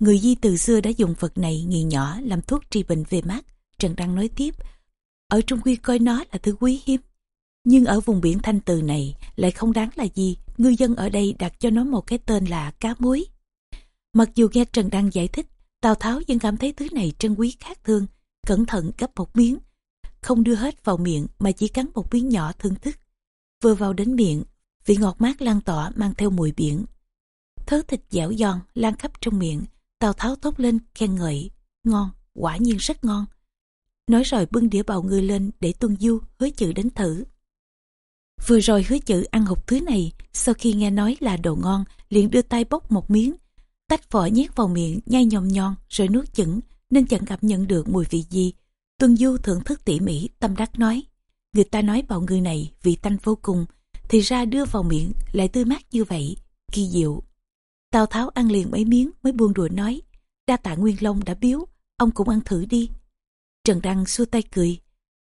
Người Di từ xưa đã dùng vật này nghiền nhỏ làm thuốc trị bệnh về mắt. Trần Đăng nói tiếp, ở Trung Quy coi nó là thứ quý hiếm. Nhưng ở vùng biển Thanh Từ này lại không đáng là gì, ngư dân ở đây đặt cho nó một cái tên là cá muối. Mặc dù nghe Trần Đăng giải thích, Tào Tháo vẫn cảm thấy thứ này trân quý khác thương, cẩn thận gấp một miếng, không đưa hết vào miệng mà chỉ cắn một miếng nhỏ thưởng thức. Vừa vào đến miệng, vị ngọt mát lan tỏa mang theo mùi biển. Thớ thịt dẻo giòn lan khắp trong miệng, Tào Tháo thốt lên khen ngợi, ngon, quả nhiên rất ngon. Nói rồi bưng đĩa bào ngư lên để Tuân Du hứa chữ đến thử. Vừa rồi hứa chữ ăn hộp thứ này, sau khi nghe nói là đồ ngon, liền đưa tay bốc một miếng, tách vỏ nhét vào miệng nhai nhòm nhon rồi nuốt chửng nên chẳng cảm nhận được mùi vị gì tuân du thưởng thức tỉ mỉ tâm đắc nói người ta nói bào ngư này vị tanh vô cùng thì ra đưa vào miệng lại tươi mát như vậy kỳ diệu tào tháo ăn liền mấy miếng mới buông đùa nói đa tạ nguyên long đã biếu ông cũng ăn thử đi trần đăng xua tay cười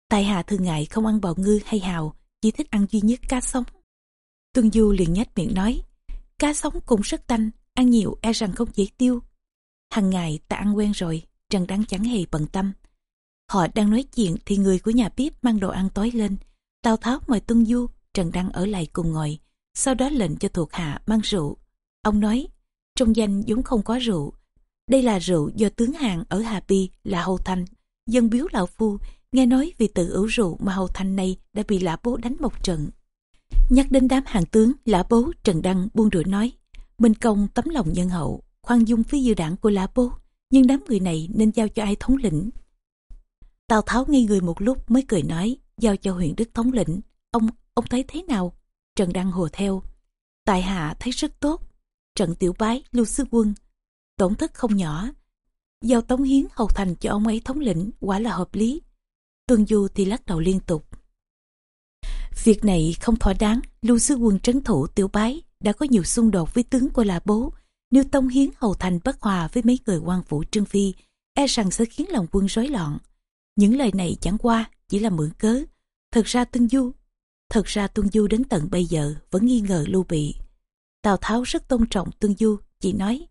tài hạ thường ngại không ăn bào ngư hay hào chỉ thích ăn duy nhất cá sống tuân du liền nhếch miệng nói cá sống cũng rất tanh ăn nhiều e rằng không dễ tiêu. Hằng ngày ta ăn quen rồi, Trần Đăng chẳng hề bận tâm. Họ đang nói chuyện thì người của nhà bếp mang đồ ăn tối lên. Tào Tháo mời Tuân Du, Trần Đăng ở lại cùng ngồi, sau đó lệnh cho thuộc hạ mang rượu. Ông nói, trong danh vốn không có rượu. Đây là rượu do tướng hạng ở Hà Bi là Hầu Thanh, dân biếu lão phu, nghe nói vì tự ủ rượu mà Hầu Thanh này đã bị lã bố đánh một trận. Nhắc đến đám hàng tướng, lã bố Trần Đăng buông rủi nói, Minh Công tấm lòng nhân hậu, khoan dung với dư đảng của lã bố, nhưng đám người này nên giao cho ai thống lĩnh. Tào Tháo ngây người một lúc mới cười nói, giao cho huyện Đức thống lĩnh. Ông, ông thấy thế nào? Trần Đăng hồ theo. Tại hạ thấy rất tốt. Trận tiểu bái, lưu sư quân. Tổn thất không nhỏ. Giao Tống Hiến hầu thành cho ông ấy thống lĩnh quả là hợp lý. Tuân Du thì lắc đầu liên tục. Việc này không thỏa đáng, lưu sư quân trấn thủ tiểu bái đã có nhiều xung đột với tướng của là bố. Nếu Tông Hiến hầu thành bất hòa với mấy người quan vũ Trương Phi, e rằng sẽ khiến lòng quân rối loạn. Những lời này chẳng qua chỉ là mượn cớ. Thật ra Tương Du, thật ra Tuân Du đến tận bây giờ vẫn nghi ngờ Lưu Bị. Tào Tháo rất tôn trọng Tuân Du, chỉ nói,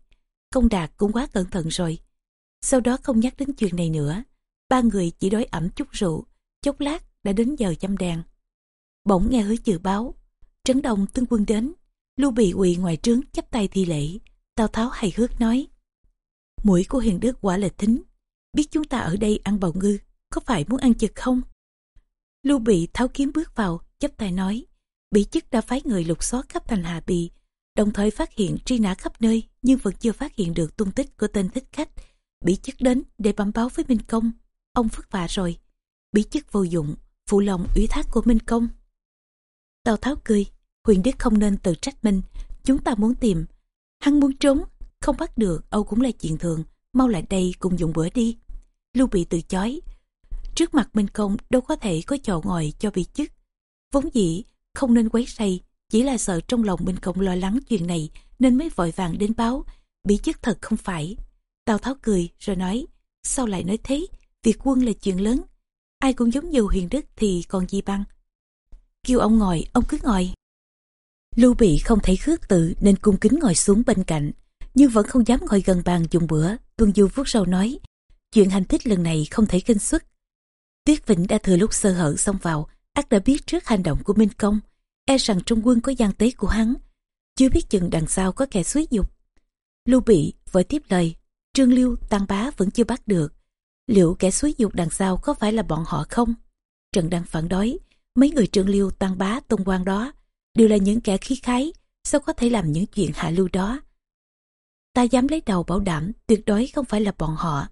công đạt cũng quá cẩn thận rồi. Sau đó không nhắc đến chuyện này nữa. Ba người chỉ đói ẩm chút rượu, chốc lát đã đến giờ chăm đèn. Bỗng nghe hứa chữ báo, trấn đông tướng quân đến, Lưu Bị quỳ ngoài trướng chắp tay thi lễ. Tào Tháo hài hước nói, mũi của hiền đức quả là thính, biết chúng ta ở đây ăn bào ngư, có phải muốn ăn chực không? Lưu Bị tháo kiếm bước vào, chấp tay nói, bị chức đã phái người lục soát khắp thành Hà Bì, đồng thời phát hiện truy nã khắp nơi nhưng vẫn chưa phát hiện được tung tích của tên thích khách. Bị chức đến để bẩm báo với Minh Công, ông vất vả rồi. bỉ chức vô dụng, phụ lòng ủy thác của Minh Công. Tào Tháo cười, huyền đức không nên tự trách mình, chúng ta muốn tìm. Hắn muốn trốn, không bắt được, Âu cũng là chuyện thường, mau lại đây cùng dùng bữa đi. Lưu Bị từ chối, Trước mặt Minh Công đâu có thể có chỗ ngồi cho bị chức. Vốn dĩ không nên quấy say, chỉ là sợ trong lòng Minh cộng lo lắng chuyện này nên mới vội vàng đến báo. Bị chức thật không phải. Tào Tháo cười rồi nói, sao lại nói thế? Việc quân là chuyện lớn. Ai cũng giống như huyền đức thì còn gì băng. Kêu ông ngồi, ông cứ ngồi. Lưu Bị không thấy khước tự nên cung kính ngồi xuống bên cạnh, nhưng vẫn không dám ngồi gần bàn dùng bữa. Tuân Du vuốt râu nói, chuyện hành thích lần này không thể kinh xuất, tuyết Vĩnh đã thừa lúc sơ hở xông vào, ác đã biết trước hành động của Minh Công, e rằng trung quân có gian tế của hắn, chưa biết chừng đằng sau có kẻ suối dục. Lưu Bị vội tiếp lời, Trương Liêu, Tăng Bá vẫn chưa bắt được. Liệu kẻ suối dục đằng sau có phải là bọn họ không? Trần đang phản đối, mấy người Trương Liêu, Tăng Bá, Tôn Quang đó đều là những kẻ khí khái, sao có thể làm những chuyện hạ lưu đó? Ta dám lấy đầu bảo đảm tuyệt đối không phải là bọn họ.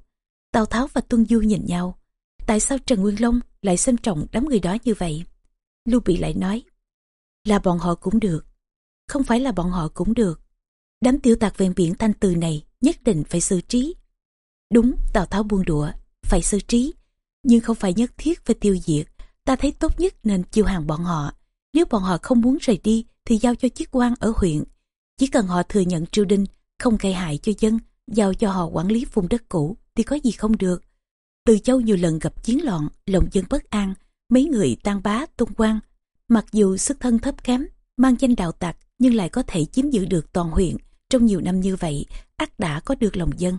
Tào Tháo và Tuân Du nhìn nhau, tại sao Trần Nguyên Long lại xem trọng đám người đó như vậy? Lưu Bị lại nói, là bọn họ cũng được, không phải là bọn họ cũng được. Đám tiểu tạc ven biển thanh từ này nhất định phải xử trí. Đúng, Tào Tháo buông đũa phải xử trí, nhưng không phải nhất thiết phải tiêu diệt. Ta thấy tốt nhất nên chiêu hàng bọn họ. Nếu bọn họ không muốn rời đi thì giao cho chức quan ở huyện. Chỉ cần họ thừa nhận triều đình, không gây hại cho dân, giao cho họ quản lý vùng đất cũ thì có gì không được. Từ châu nhiều lần gặp chiến loạn, lòng dân bất an, mấy người tan bá, tung quan. Mặc dù sức thân thấp kém, mang danh đạo tặc nhưng lại có thể chiếm giữ được toàn huyện. Trong nhiều năm như vậy, ác đã có được lòng dân.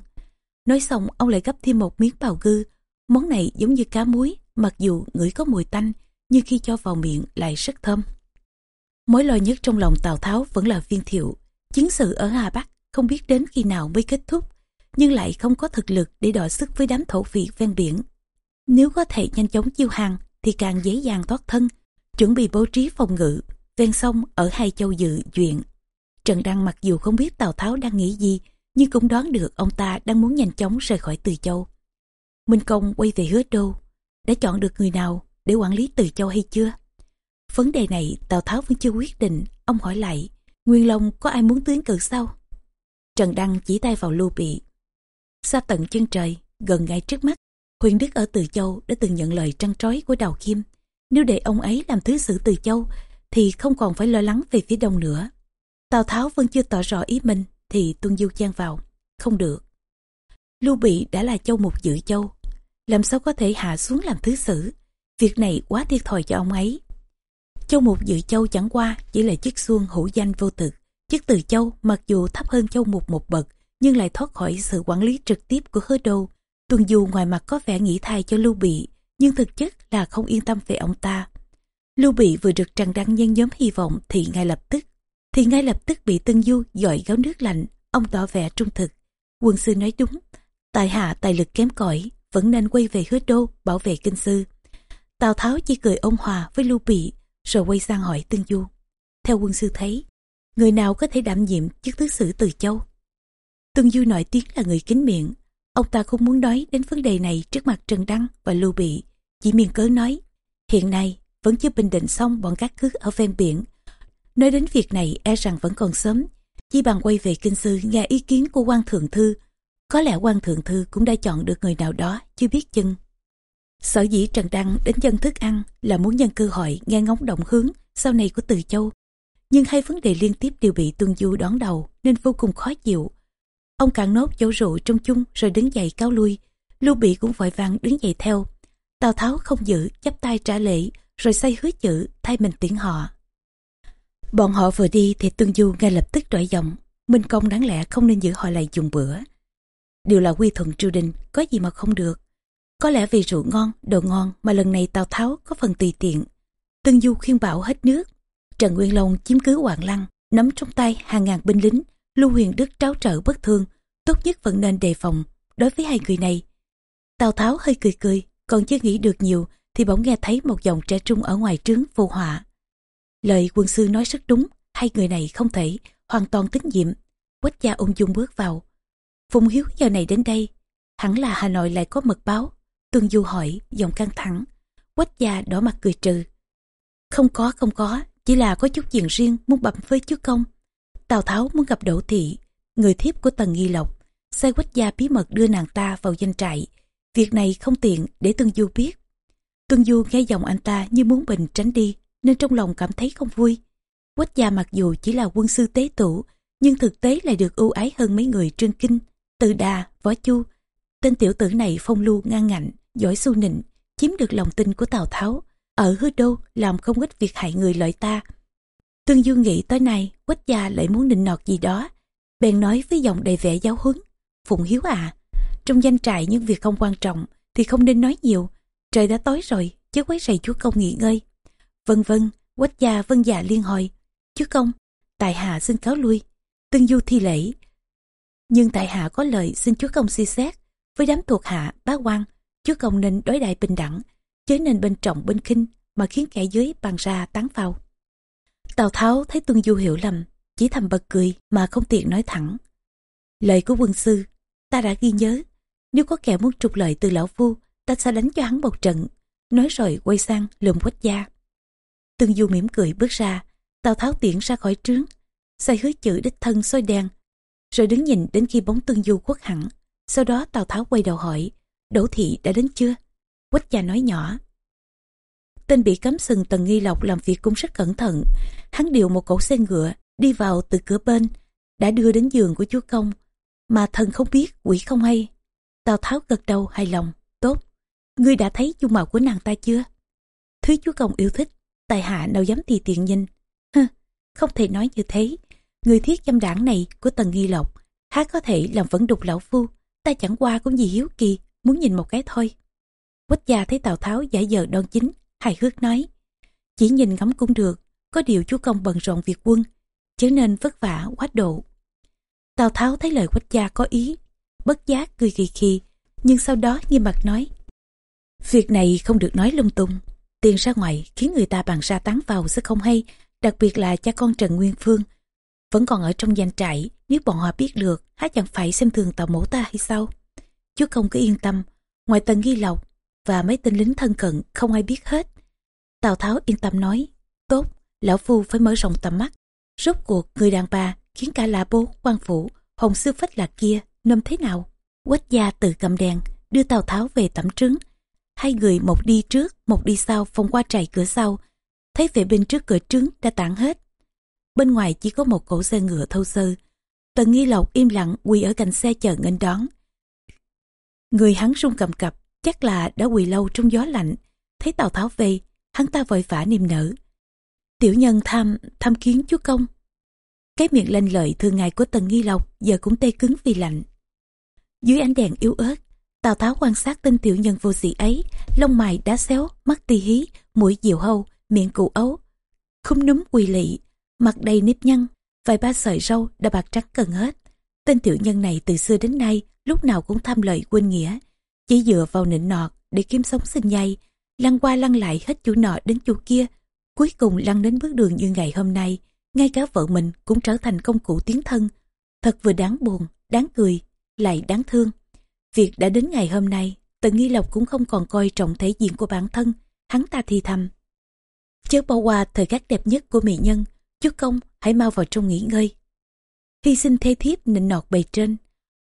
Nói xong, ông lại gấp thêm một miếng bào gư. Món này giống như cá muối, mặc dù ngửi có mùi tanh, nhưng khi cho vào miệng lại rất thơm. Mối lo nhất trong lòng Tào Tháo vẫn là viên thiệu. Chiến sự ở Hà Bắc không biết đến khi nào mới kết thúc nhưng lại không có thực lực để đọ sức với đám thổ phỉ ven biển. Nếu có thể nhanh chóng chiêu hàng thì càng dễ dàng thoát thân, chuẩn bị bố trí phòng ngự, ven sông ở hai châu dự duyện. Trần Đăng mặc dù không biết Tào Tháo đang nghĩ gì, nhưng cũng đoán được ông ta đang muốn nhanh chóng rời khỏi Từ Châu. Minh Công quay về hứa đô, đã chọn được người nào để quản lý Từ Châu hay chưa? Vấn đề này Tào Tháo vẫn chưa quyết định, ông hỏi lại, Nguyên Long có ai muốn tiến cử sao? Trần Đăng chỉ tay vào Lưu Bị, xa tận chân trời, gần ngay trước mắt, huyền đức ở từ châu đã từng nhận lời trăn trói của đào kim. Nếu để ông ấy làm thứ sử từ châu, thì không còn phải lo lắng về phía đông nữa. Tào tháo vẫn chưa tỏ rõ ý mình, thì tuân du chen vào. Không được. Lưu bị đã là châu mục dự châu. Làm sao có thể hạ xuống làm thứ sử? Việc này quá thiệt thòi cho ông ấy. Châu mục dự châu chẳng qua chỉ là chiếc xuông hữu danh vô thực. Chức từ châu mặc dù thấp hơn châu mục một bậc nhưng lại thoát khỏi sự quản lý trực tiếp của hứa đô. Tuần dù ngoài mặt có vẻ nghĩ thay cho Lưu Bị, nhưng thực chất là không yên tâm về ông ta. Lưu Bị vừa được Trần Đăng nhân nhóm hy vọng thì ngay lập tức, thì ngay lập tức bị Tân Du dội gáo nước lạnh, ông tỏ vẻ trung thực. Quân sư nói đúng, tại hạ tài lực kém cỏi vẫn nên quay về hứa đô bảo vệ kinh sư. Tào Tháo chỉ cười ôn hòa với Lưu Bị, rồi quay sang hỏi Tân Du. theo quân sư thấy, người nào có thể đảm nhiệm chức thứ sử từ châu. Tương Du nổi tiếng là người kính miệng, ông ta không muốn nói đến vấn đề này trước mặt Trần Đăng và Lưu Bị, chỉ miên cớ nói, hiện nay vẫn chưa bình định xong bọn các cứ ở ven biển. Nói đến việc này e rằng vẫn còn sớm, chỉ bằng quay về kinh sư nghe ý kiến của quan thượng thư. Có lẽ quan thượng thư cũng đã chọn được người nào đó, chưa biết chừng. Sở dĩ Trần Đăng đến dân thức ăn là muốn nhân cơ hội nghe ngóng động hướng sau này của Từ Châu. Nhưng hai vấn đề liên tiếp đều bị Tuân Du đón đầu nên vô cùng khó chịu. Ông cạn nốt chỗ rượu trong chung rồi đứng dậy cáo lui. Lưu Bị cũng vội vàng đứng dậy theo. Tào Tháo không giữ, chắp tay trả lễ, rồi say hứa chữ thay mình tiễn họ. Bọn họ vừa đi thì Tương Du ngay lập tức đổi giọng. Minh Công đáng lẽ không nên giữ họ lại dùng bữa. Điều là quy thuận triều đình, có gì mà không được. Có lẽ vì rượu ngon, đồ ngon mà lần này Tào Tháo có phần tùy tiện. Tương Du khuyên bảo hết nước. Trần Nguyên Long chiếm cứ Hoàng Lăng, nắm trong tay hàng ngàn binh lính, Lưu Huyền Đức tráo trở bất thương, tốt nhất vẫn nên đề phòng đối với hai người này. Tào Tháo hơi cười cười, còn chưa nghĩ được nhiều thì bỗng nghe thấy một giọng trẻ trung ở ngoài trướng vô họa. Lời quân sư nói rất đúng, hai người này không thể hoàn toàn tín nhiệm. Quách gia ung dung bước vào. Phùng Hiếu giờ này đến đây, hẳn là Hà Nội lại có mật báo. Tương Du hỏi, giọng căng thẳng. Quách gia đỏ mặt cười trừ. Không có, không có, chỉ là có chút chuyện riêng muốn bẩm với chúa công. Tào Tháo muốn gặp Đỗ Thị, người thiếp của Tần Nghi Lộc. Sai quách gia bí mật đưa nàng ta vào danh trại. Việc này không tiện để Tương Du biết. Tương Du nghe giọng anh ta như muốn bình tránh đi, nên trong lòng cảm thấy không vui. Quách gia mặc dù chỉ là quân sư tế tủ, nhưng thực tế lại được ưu ái hơn mấy người trương kinh, từ đà, võ chu. Tên tiểu tử này phong lưu ngang ngạnh, giỏi su nịnh, chiếm được lòng tin của Tào Tháo. Ở hứa đô làm không ít việc hại người lợi ta. Tương Du nghĩ tới nay, quách gia lại muốn định nọt gì đó. Bèn nói với giọng đầy vẻ giáo huấn. Phụng Hiếu à, trong danh trại những việc không quan trọng thì không nên nói nhiều. Trời đã tối rồi, chứ quấy rầy chúa công nghỉ ngơi. Vân vân, quách gia vân dạ liên hồi. Chúa công, tại hạ xin cáo lui. Tương Du thi lễ. Nhưng tại hạ có lời xin chúa công suy xét. Với đám thuộc hạ, bá quan, chúa công nên đối đại bình đẳng, chớ nên bên trọng bên khinh mà khiến kẻ dưới bàn ra tán vào. Tào Tháo thấy Tuân Du hiểu lầm, chỉ thầm bật cười mà không tiện nói thẳng. Lời của quân sư, ta đã ghi nhớ, nếu có kẻ muốn trục lợi từ lão phu, ta sẽ đánh cho hắn một trận. Nói rồi quay sang lùm quách gia. Tương Du mỉm cười bước ra, Tào Tháo tiễn ra khỏi trướng, sai hứa chữ đích thân soi đen, rồi đứng nhìn đến khi bóng Tương Du khuất hẳn. Sau đó Tào Tháo quay đầu hỏi, Đỗ Thị đã đến chưa? Quách gia nói nhỏ. Tên bị cấm sừng Tần Nghi Lộc làm việc cũng rất cẩn thận. Hắn điều một cỗ xe ngựa, đi vào từ cửa bên, đã đưa đến giường của chúa công. Mà thần không biết, quỷ không hay. Tào Tháo gật đầu hài lòng, tốt. Ngươi đã thấy dung mạo của nàng ta chưa? Thứ chúa công yêu thích, tài hạ đâu dám tùy tiện nhìn. Hơ, không thể nói như thế. Người thiết chăm đảng này của Tần Nghi Lộc, há có thể làm vẫn đục lão phu. Ta chẳng qua cũng gì hiếu kỳ, muốn nhìn một cái thôi. Quách gia thấy Tào Tháo giả dờ đoan chính, hài hước nói. Chỉ nhìn ngắm cũng được, có điều chúa công bận rộn việc quân, chớ nên vất vả quá độ. Tào Tháo thấy lời quách gia có ý, bất giác cười kỳ kỳ, nhưng sau đó nghiêm mặt nói. Việc này không được nói lung tung, tiền ra ngoài khiến người ta bàn ra tán vào sẽ không hay, đặc biệt là cha con Trần Nguyên Phương. Vẫn còn ở trong danh trại, nếu bọn họ biết được, há chẳng phải xem thường tàu mổ ta hay sao? Chú công cứ yên tâm, ngoài tần nghi lộc và mấy tên lính thân cận không ai biết hết. Tào Tháo yên tâm nói, tốt, lão phu phải mở rộng tầm mắt. Rốt cuộc người đàn bà khiến cả lạ bố, quan phủ, hồng sư phách lạc kia, nâm thế nào? Quách gia tự cầm đèn, đưa Tào Tháo về tẩm trứng. Hai người một đi trước, một đi sau phòng qua trại cửa sau. Thấy vệ binh trước cửa trứng đã tản hết. Bên ngoài chỉ có một cỗ xe ngựa thâu sơ. Tần Nghi Lộc im lặng quỳ ở cạnh xe chờ nghênh đón. Người hắn run cầm cập, chắc là đã quỳ lâu trong gió lạnh. Thấy Tào Tháo về, hắn ta vội vã niềm nở. Tiểu nhân tham, tham kiến chúa công. Cái miệng lanh lợi thường ngày của Tần Nghi Lộc giờ cũng tê cứng vì lạnh. Dưới ánh đèn yếu ớt, Tào Tháo quan sát tên tiểu nhân vô sĩ ấy, lông mày đá xéo, mắt ti hí, mũi diều hâu, miệng cụ ấu, khung núm quỳ lị, mặt đầy nếp nhăn, vài ba sợi râu đã bạc trắng cần hết. Tên tiểu nhân này từ xưa đến nay lúc nào cũng tham lợi quên nghĩa, chỉ dựa vào nịnh nọt để kiếm sống sinh nhai, lăn qua lăn lại hết chủ nọ đến chủ kia, cuối cùng lăn đến bước đường như ngày hôm nay, ngay cả vợ mình cũng trở thành công cụ tiến thân. Thật vừa đáng buồn, đáng cười, lại đáng thương. Việc đã đến ngày hôm nay, Tần Nghi Lộc cũng không còn coi trọng thể diện của bản thân, hắn ta thì thầm. Chớ bỏ qua thời khắc đẹp nhất của mỹ nhân, chú công hãy mau vào trong nghỉ ngơi. Hy sinh thê thiếp nịnh nọt bề trên.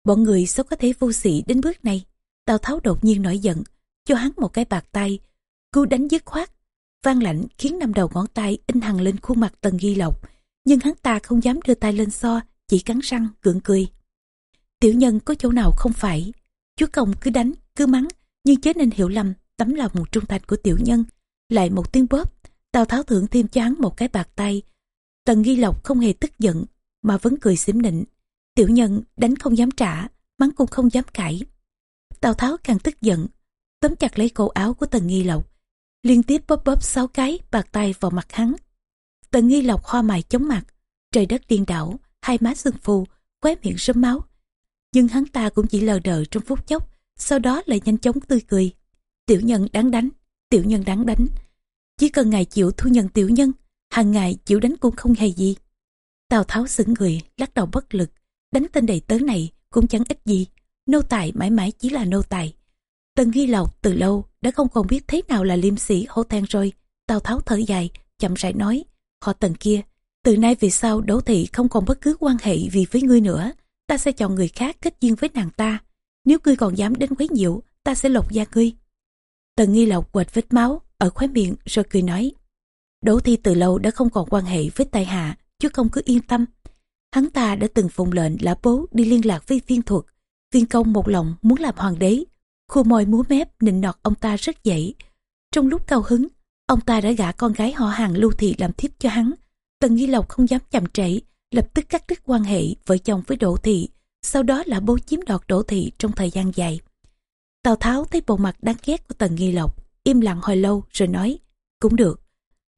Bọn người sao có thể vô sĩ đến bước này. Tào Tháo đột nhiên nổi giận, cho hắn một cái bạc tay, cú đánh dứt khoát, vang lạnh khiến năm đầu ngón tay in hằn lên khuôn mặt Tần Ghi Lộc, nhưng hắn ta không dám đưa tay lên so, chỉ cắn răng gượng cười. Tiểu nhân có chỗ nào không phải, chúa công cứ đánh, cứ mắng, nhưng chế nên hiểu lầm tấm lòng trung thành của tiểu nhân. Lại một tiếng bóp, Tào Tháo thưởng thêm cho hắn một cái bạc tay. Tần Ghi Lộc không hề tức giận, mà vẫn cười xỉm nịnh. Tiểu nhân đánh không dám trả, mắng cũng không dám cãi. Tào Tháo càng tức giận, tóm chặt lấy cổ áo của Tần Nghi Lộc, liên tiếp bóp bóp sáu cái bạc tay vào mặt hắn. Tần Nghi Lộc hoa mày chống mặt, trời đất điên đảo, hai má sưng phù, khóe miệng sớm máu. Nhưng hắn ta cũng chỉ lờ đờ trong phút chốc, sau đó lại nhanh chóng tươi cười. Tiểu nhân đáng đánh, tiểu nhân đáng đánh. Chỉ cần ngài chịu thu nhận tiểu nhân, hàng ngày chịu đánh cũng không hề gì. Tào Tháo sững người, lắc đầu bất lực, đánh tên đầy tớ này cũng chẳng ích gì. Nô tài mãi mãi chỉ là nô tài. Tần Nghi Lộc từ lâu đã không còn biết thế nào là liêm sĩ hổ thẹn rồi. Tào Tháo thở dài, chậm rãi nói, họ tần kia, từ nay về sau đỗ thị không còn bất cứ quan hệ gì với ngươi nữa. Ta sẽ chọn người khác kết duyên với nàng ta. Nếu ngươi còn dám đến quấy nhiễu, ta sẽ lột da ngươi. Tần Nghi Lộc quệt vết máu ở khóe miệng rồi cười nói. Đỗ Thi từ lâu đã không còn quan hệ với tài hạ, chứ không cứ yên tâm. Hắn ta đã từng phụng lệnh lã bố đi liên lạc với viên thuật. Viên công một lòng muốn làm hoàng đế. Khu môi múa mép nịnh nọt ông ta rất dậy. Trong lúc cao hứng, ông ta đã gả con gái họ hàng lưu thị làm thiếp cho hắn. Tần Nghi Lộc không dám chậm trễ, lập tức cắt đứt quan hệ vợ chồng với Đỗ Thị. Sau đó là bố chiếm đoạt Đỗ Thị trong thời gian dài. Tào Tháo thấy bộ mặt đáng ghét của Tần Nghi Lộc, im lặng hồi lâu rồi nói, cũng được.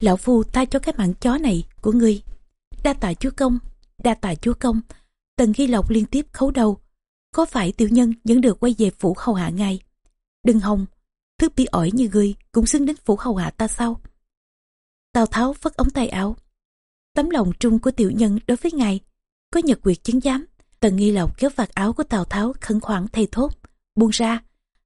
Lão Phu tha cho cái mạng chó này của ngươi. Đa tạ chúa công, đa tạ chúa công. Tần Nghi Lộc liên tiếp khấu đầu. Có phải tiểu nhân vẫn được quay về phủ hầu hạ ngài? Đừng hồng, thứ bị ỏi như ngươi cũng xứng đến phủ hầu hạ ta sao? Tào Tháo phất ống tay áo. Tấm lòng trung của tiểu nhân đối với ngài, có nhật quyệt chứng giám. Tần Nghi Lộc kéo vạt áo của Tào Tháo khẩn khoản thầy thốt, buông ra.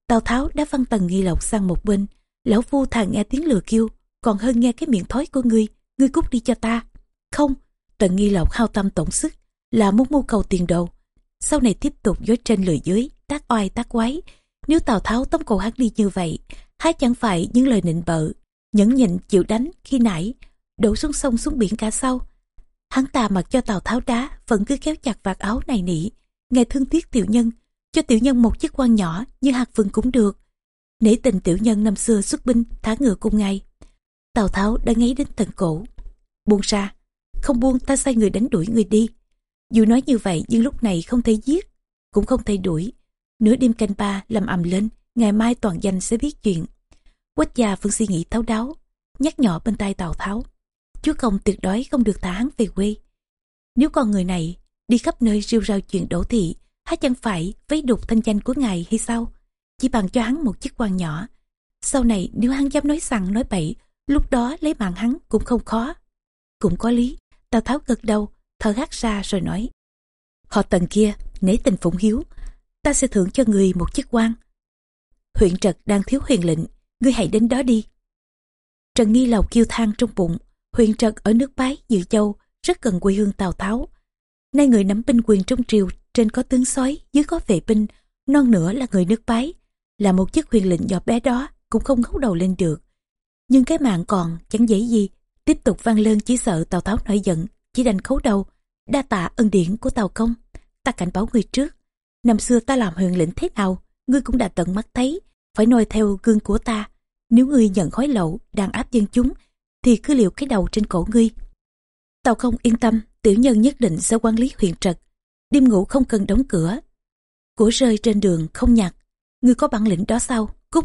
Tào Tháo đã văn Tần Nghi Lộc sang một bên, lão phu thà nghe tiếng lừa kêu, còn hơn nghe cái miệng thói của ngươi, ngươi cút đi cho ta. Không, Tần Nghi Lộc hao tâm tổn sức, là muốn mưu cầu tiền đồ. Sau này tiếp tục dối trên lừa dưới, tác oai tác quái. Nếu Tào Tháo tống cổ hắn đi như vậy, há chẳng phải những lời nịnh bợ, nhẫn nhịn chịu đánh khi nãy, đổ xuống sông xuống biển cả sau. Hắn ta mặc cho Tào Tháo đá, vẫn cứ kéo chặt vạt áo này nỉ. ngày thương tiếc tiểu nhân, cho tiểu nhân một chiếc quan nhỏ như hạt vừng cũng được. Nể tình tiểu nhân năm xưa xuất binh, thả ngựa cùng ngày Tào Tháo đã ngáy đến tận cổ. Buông ra, không buông ta sai người đánh đuổi người đi. Dù nói như vậy nhưng lúc này không thể giết, cũng không thể đuổi. Nửa đêm canh ba làm ầm lên, ngày mai toàn danh sẽ biết chuyện. Quách gia vẫn suy nghĩ thấu đáo, nhắc nhỏ bên tai Tào Tháo. Chúa công tuyệt đối không được thả hắn về quê. Nếu con người này đi khắp nơi rêu rao chuyện đổ thị, há chẳng phải vấy đục thanh danh của ngài hay sao? Chỉ bằng cho hắn một chiếc quan nhỏ. Sau này nếu hắn dám nói rằng nói bậy, lúc đó lấy mạng hắn cũng không khó. Cũng có lý, Tào Tháo gật đầu, thở hắt ra rồi nói. Họ tần kia, nể tình phụng hiếu, ta sẽ thưởng cho người một chiếc quan. Huyện Trật đang thiếu huyền lệnh, ngươi hãy đến đó đi. Trần Nghi lầu kêu than trong bụng, huyện Trật ở nước Bái, Dự Châu, rất gần quê hương Tào Tháo. Nay người nắm binh quyền trong triều, trên có tướng sói, dưới có vệ binh, non nữa là người nước Bái. Là một chiếc huyền lệnh nhỏ bé đó, cũng không ngóc đầu lên được. Nhưng cái mạng còn, chẳng dễ gì, tiếp tục vang lên chỉ sợ Tào Tháo nổi giận, chỉ đành khấu đầu, đa tạ ân điển của tàu Công. Ta cảnh báo người trước, năm xưa ta làm huyện lĩnh thế nào, ngươi cũng đã tận mắt thấy, phải noi theo gương của ta. Nếu ngươi nhận khói lậu, đàn áp dân chúng, thì cứ liệu cái đầu trên cổ ngươi. tàu Công yên tâm, tiểu nhân nhất định sẽ quản lý huyện trật. Đêm ngủ không cần đóng cửa. Của rơi trên đường không nhặt. Ngươi có bản lĩnh đó sao? Cút,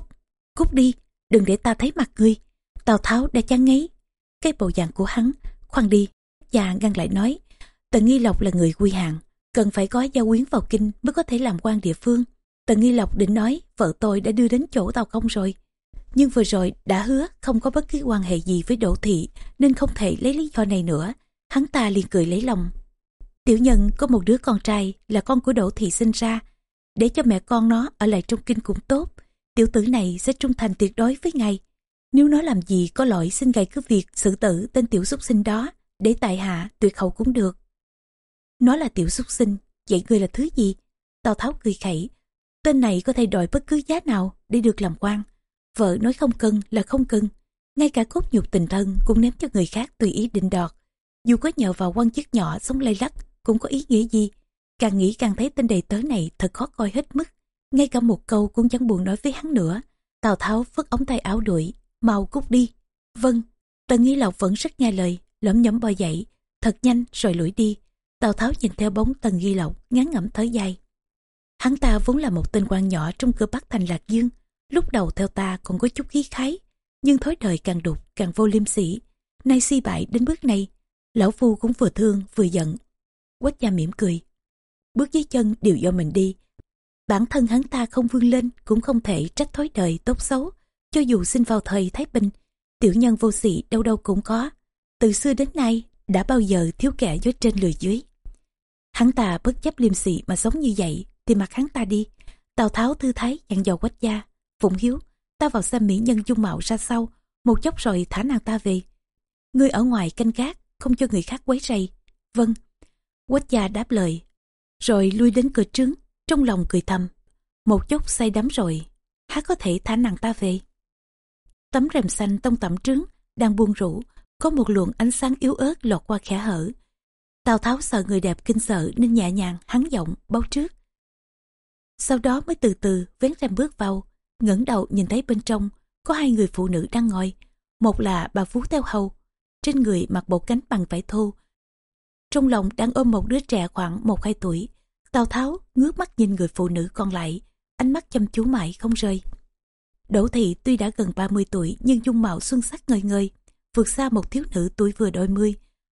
cút đi, đừng để ta thấy mặt ngươi. Tào Tháo đã chán ngấy, cái bộ dạng của hắn, khoan đi, và ngăn lại nói, Tần Nghi Lộc là người quy hàng, cần phải có gia quyến vào kinh mới có thể làm quan địa phương. Tần Nghi Lộc định nói, vợ tôi đã đưa đến chỗ Tàu Công rồi. Nhưng vừa rồi đã hứa không có bất cứ quan hệ gì với Đỗ Thị, nên không thể lấy lý do này nữa. hắn ta liền cười lấy lòng. Tiểu nhân có một đứa con trai là con của Đỗ Thị sinh ra, để cho mẹ con nó ở lại trong kinh cũng tốt. Tiểu tử này sẽ trung thành tuyệt đối với ngài. Nếu nó làm gì có lỗi xin ngài cứ việc xử tử tên tiểu súc sinh đó, để tại hạ tuyệt hậu cũng được. Nó là tiểu súc sinh, vậy người là thứ gì? Tào Tháo cười khẩy. Tên này có thể đòi bất cứ giá nào để được làm quan. Vợ nói không cân là không cân. Ngay cả cốt nhục tình thân cũng ném cho người khác tùy ý định đoạt. Dù có nhờ vào quan chức nhỏ sống lây lắc cũng có ý nghĩa gì. Càng nghĩ càng thấy tên đầy tớ này thật khó coi hết mức. Ngay cả một câu cũng chẳng buồn nói với hắn nữa. Tào Tháo vứt ống tay áo đuổi, mau cút đi. Vâng, Tần Nghi Lộc vẫn rất nghe lời, lõm nhõm bò dậy, thật nhanh rồi lủi đi. Tào Tháo nhìn theo bóng Tần ghi Lộc, ngán ngẩm thở dài. Hắn ta vốn là một tên quan nhỏ trong cửa Bắc thành Lạc Dương, lúc đầu theo ta còn có chút khí khái, nhưng thói đời càng đục càng vô liêm sỉ. Nay si bại đến bước này, lão phu cũng vừa thương vừa giận. Quách gia mỉm cười. Bước dưới chân đều do mình đi. Bản thân hắn ta không vươn lên cũng không thể trách thói đời tốt xấu. Cho dù sinh vào thời Thái Bình, tiểu nhân vô sĩ đâu đâu cũng có. Từ xưa đến nay, đã bao giờ thiếu kẻ dối trên lừa dưới. Hắn ta bất chấp liêm sỉ mà sống như vậy, thì mặc hắn ta đi. Tào Tháo thư thái dặn dò quách gia, Phụng Hiếu, ta vào xem mỹ nhân dung mạo ra sau, một chốc rồi thả nàng ta về. Ngươi ở ngoài canh gác, không cho người khác quấy rầy. Vâng. Quách gia đáp lời, rồi lui đến cửa trứng, trong lòng cười thầm. Một chốc say đắm rồi, há có thể thả nàng ta về. Tấm rèm xanh tông tẩm trứng, đang buông rũ, có một luồng ánh sáng yếu ớt lọt qua khẽ hở. Tào Tháo sợ người đẹp kinh sợ nên nhẹ nhàng hắn giọng báo trước. Sau đó mới từ từ vén rèm bước vào, ngẩng đầu nhìn thấy bên trong có hai người phụ nữ đang ngồi. Một là bà Phú Theo Hầu, trên người mặc bộ cánh bằng vải thô. Trong lòng đang ôm một đứa trẻ khoảng một hai tuổi. Tào Tháo ngước mắt nhìn người phụ nữ còn lại, ánh mắt chăm chú mãi không rơi. Đỗ Thị tuy đã gần 30 tuổi nhưng dung mạo xuân sắc ngời ngời, vượt xa một thiếu nữ tuổi vừa đôi mươi.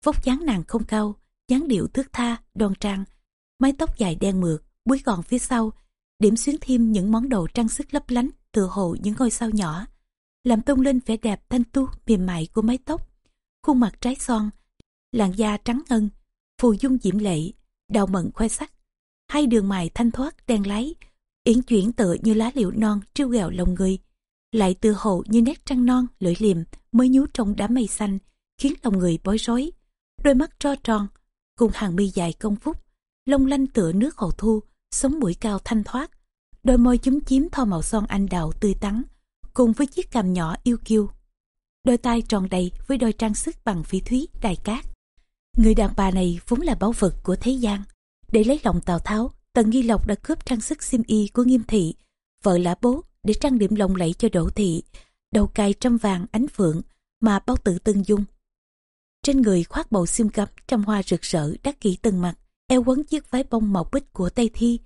Vóc dáng nàng không cao, dáng điệu thước tha, đoan trang, mái tóc dài đen mượt, búi gòn phía sau, điểm xuyến thêm những món đồ trang sức lấp lánh tựa hồ những ngôi sao nhỏ, làm tôn lên vẻ đẹp thanh tu mềm mại của mái tóc, khuôn mặt trái son, làn da trắng ngân, phù dung diễm lệ, đào mận khoe sắc, hai đường mày thanh thoát đen láy, yển chuyển tựa như lá liệu non trêu ghẹo lòng người, lại tựa hồ như nét trăng non lưỡi liềm mới nhú trong đám mây xanh, khiến lòng người bối rối. Đôi mắt tro tròn, cùng hàng mi dài công phúc, long lanh tựa nước hồ thu, sống mũi cao thanh thoát, đôi môi chúm chím tho màu son anh đào tươi tắn, cùng với chiếc cằm nhỏ yêu kiêu. Đôi tay tròn đầy với đôi trang sức bằng phỉ thúy đài cát. Người đàn bà này vốn là báu vật của thế gian. Để lấy lòng Tào Tháo, Tần Nghi Lộc đã cướp trang sức xiêm y của Nghiêm Thị, vợ lã bố để trang điểm lộng lẫy cho Đỗ Thị, đầu cài trăm vàng ánh phượng mà bao tử tân dung. Trên người khoác bầu xiêm cắm trăm hoa rực rỡ đắt kỹ từng mặt, eo quấn chiếc váy bông màu bích của Tây Thi,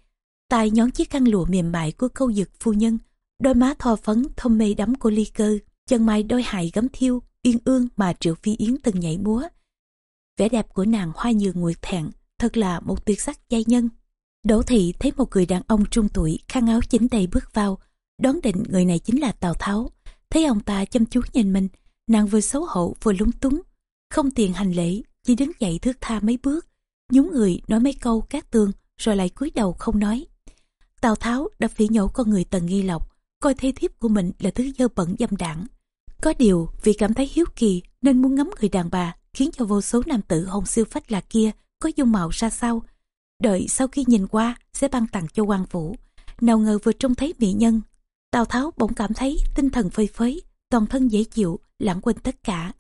tay nhón chiếc khăn lụa mềm mại của câu dực phu nhân, đôi má thò phấn thơm mê đắm của ly cơ, chân mày đôi hài gấm thiêu, uyên ương mà triệu phi yến từng nhảy múa. Vẻ đẹp của nàng hoa nhường nguyệt thẹn, thật là một tuyệt sắc giai nhân. Đỗ thị thấy một người đàn ông trung tuổi khăn áo chính đầy bước vào, đoán định người này chính là Tào Tháo. Thấy ông ta chăm chú nhìn mình, nàng vừa xấu hổ vừa lúng túng, không tiền hành lễ, chỉ đứng dậy thước tha mấy bước, nhún người nói mấy câu cát tường rồi lại cúi đầu không nói. Tào Tháo đã phỉ nhổ con người Tần Nghi Lộc, coi thê thiếp của mình là thứ dơ bẩn dâm đảng. Có điều vì cảm thấy hiếu kỳ nên muốn ngắm người đàn bà khiến cho vô số nam tử hồng siêu phách lạc kia có dung mạo ra sao. Đợi sau khi nhìn qua sẽ ban tặng cho quan vũ. Nào ngờ vừa trông thấy mỹ nhân. Tào Tháo bỗng cảm thấy tinh thần phơi phới, toàn thân dễ chịu, lãng quên tất cả.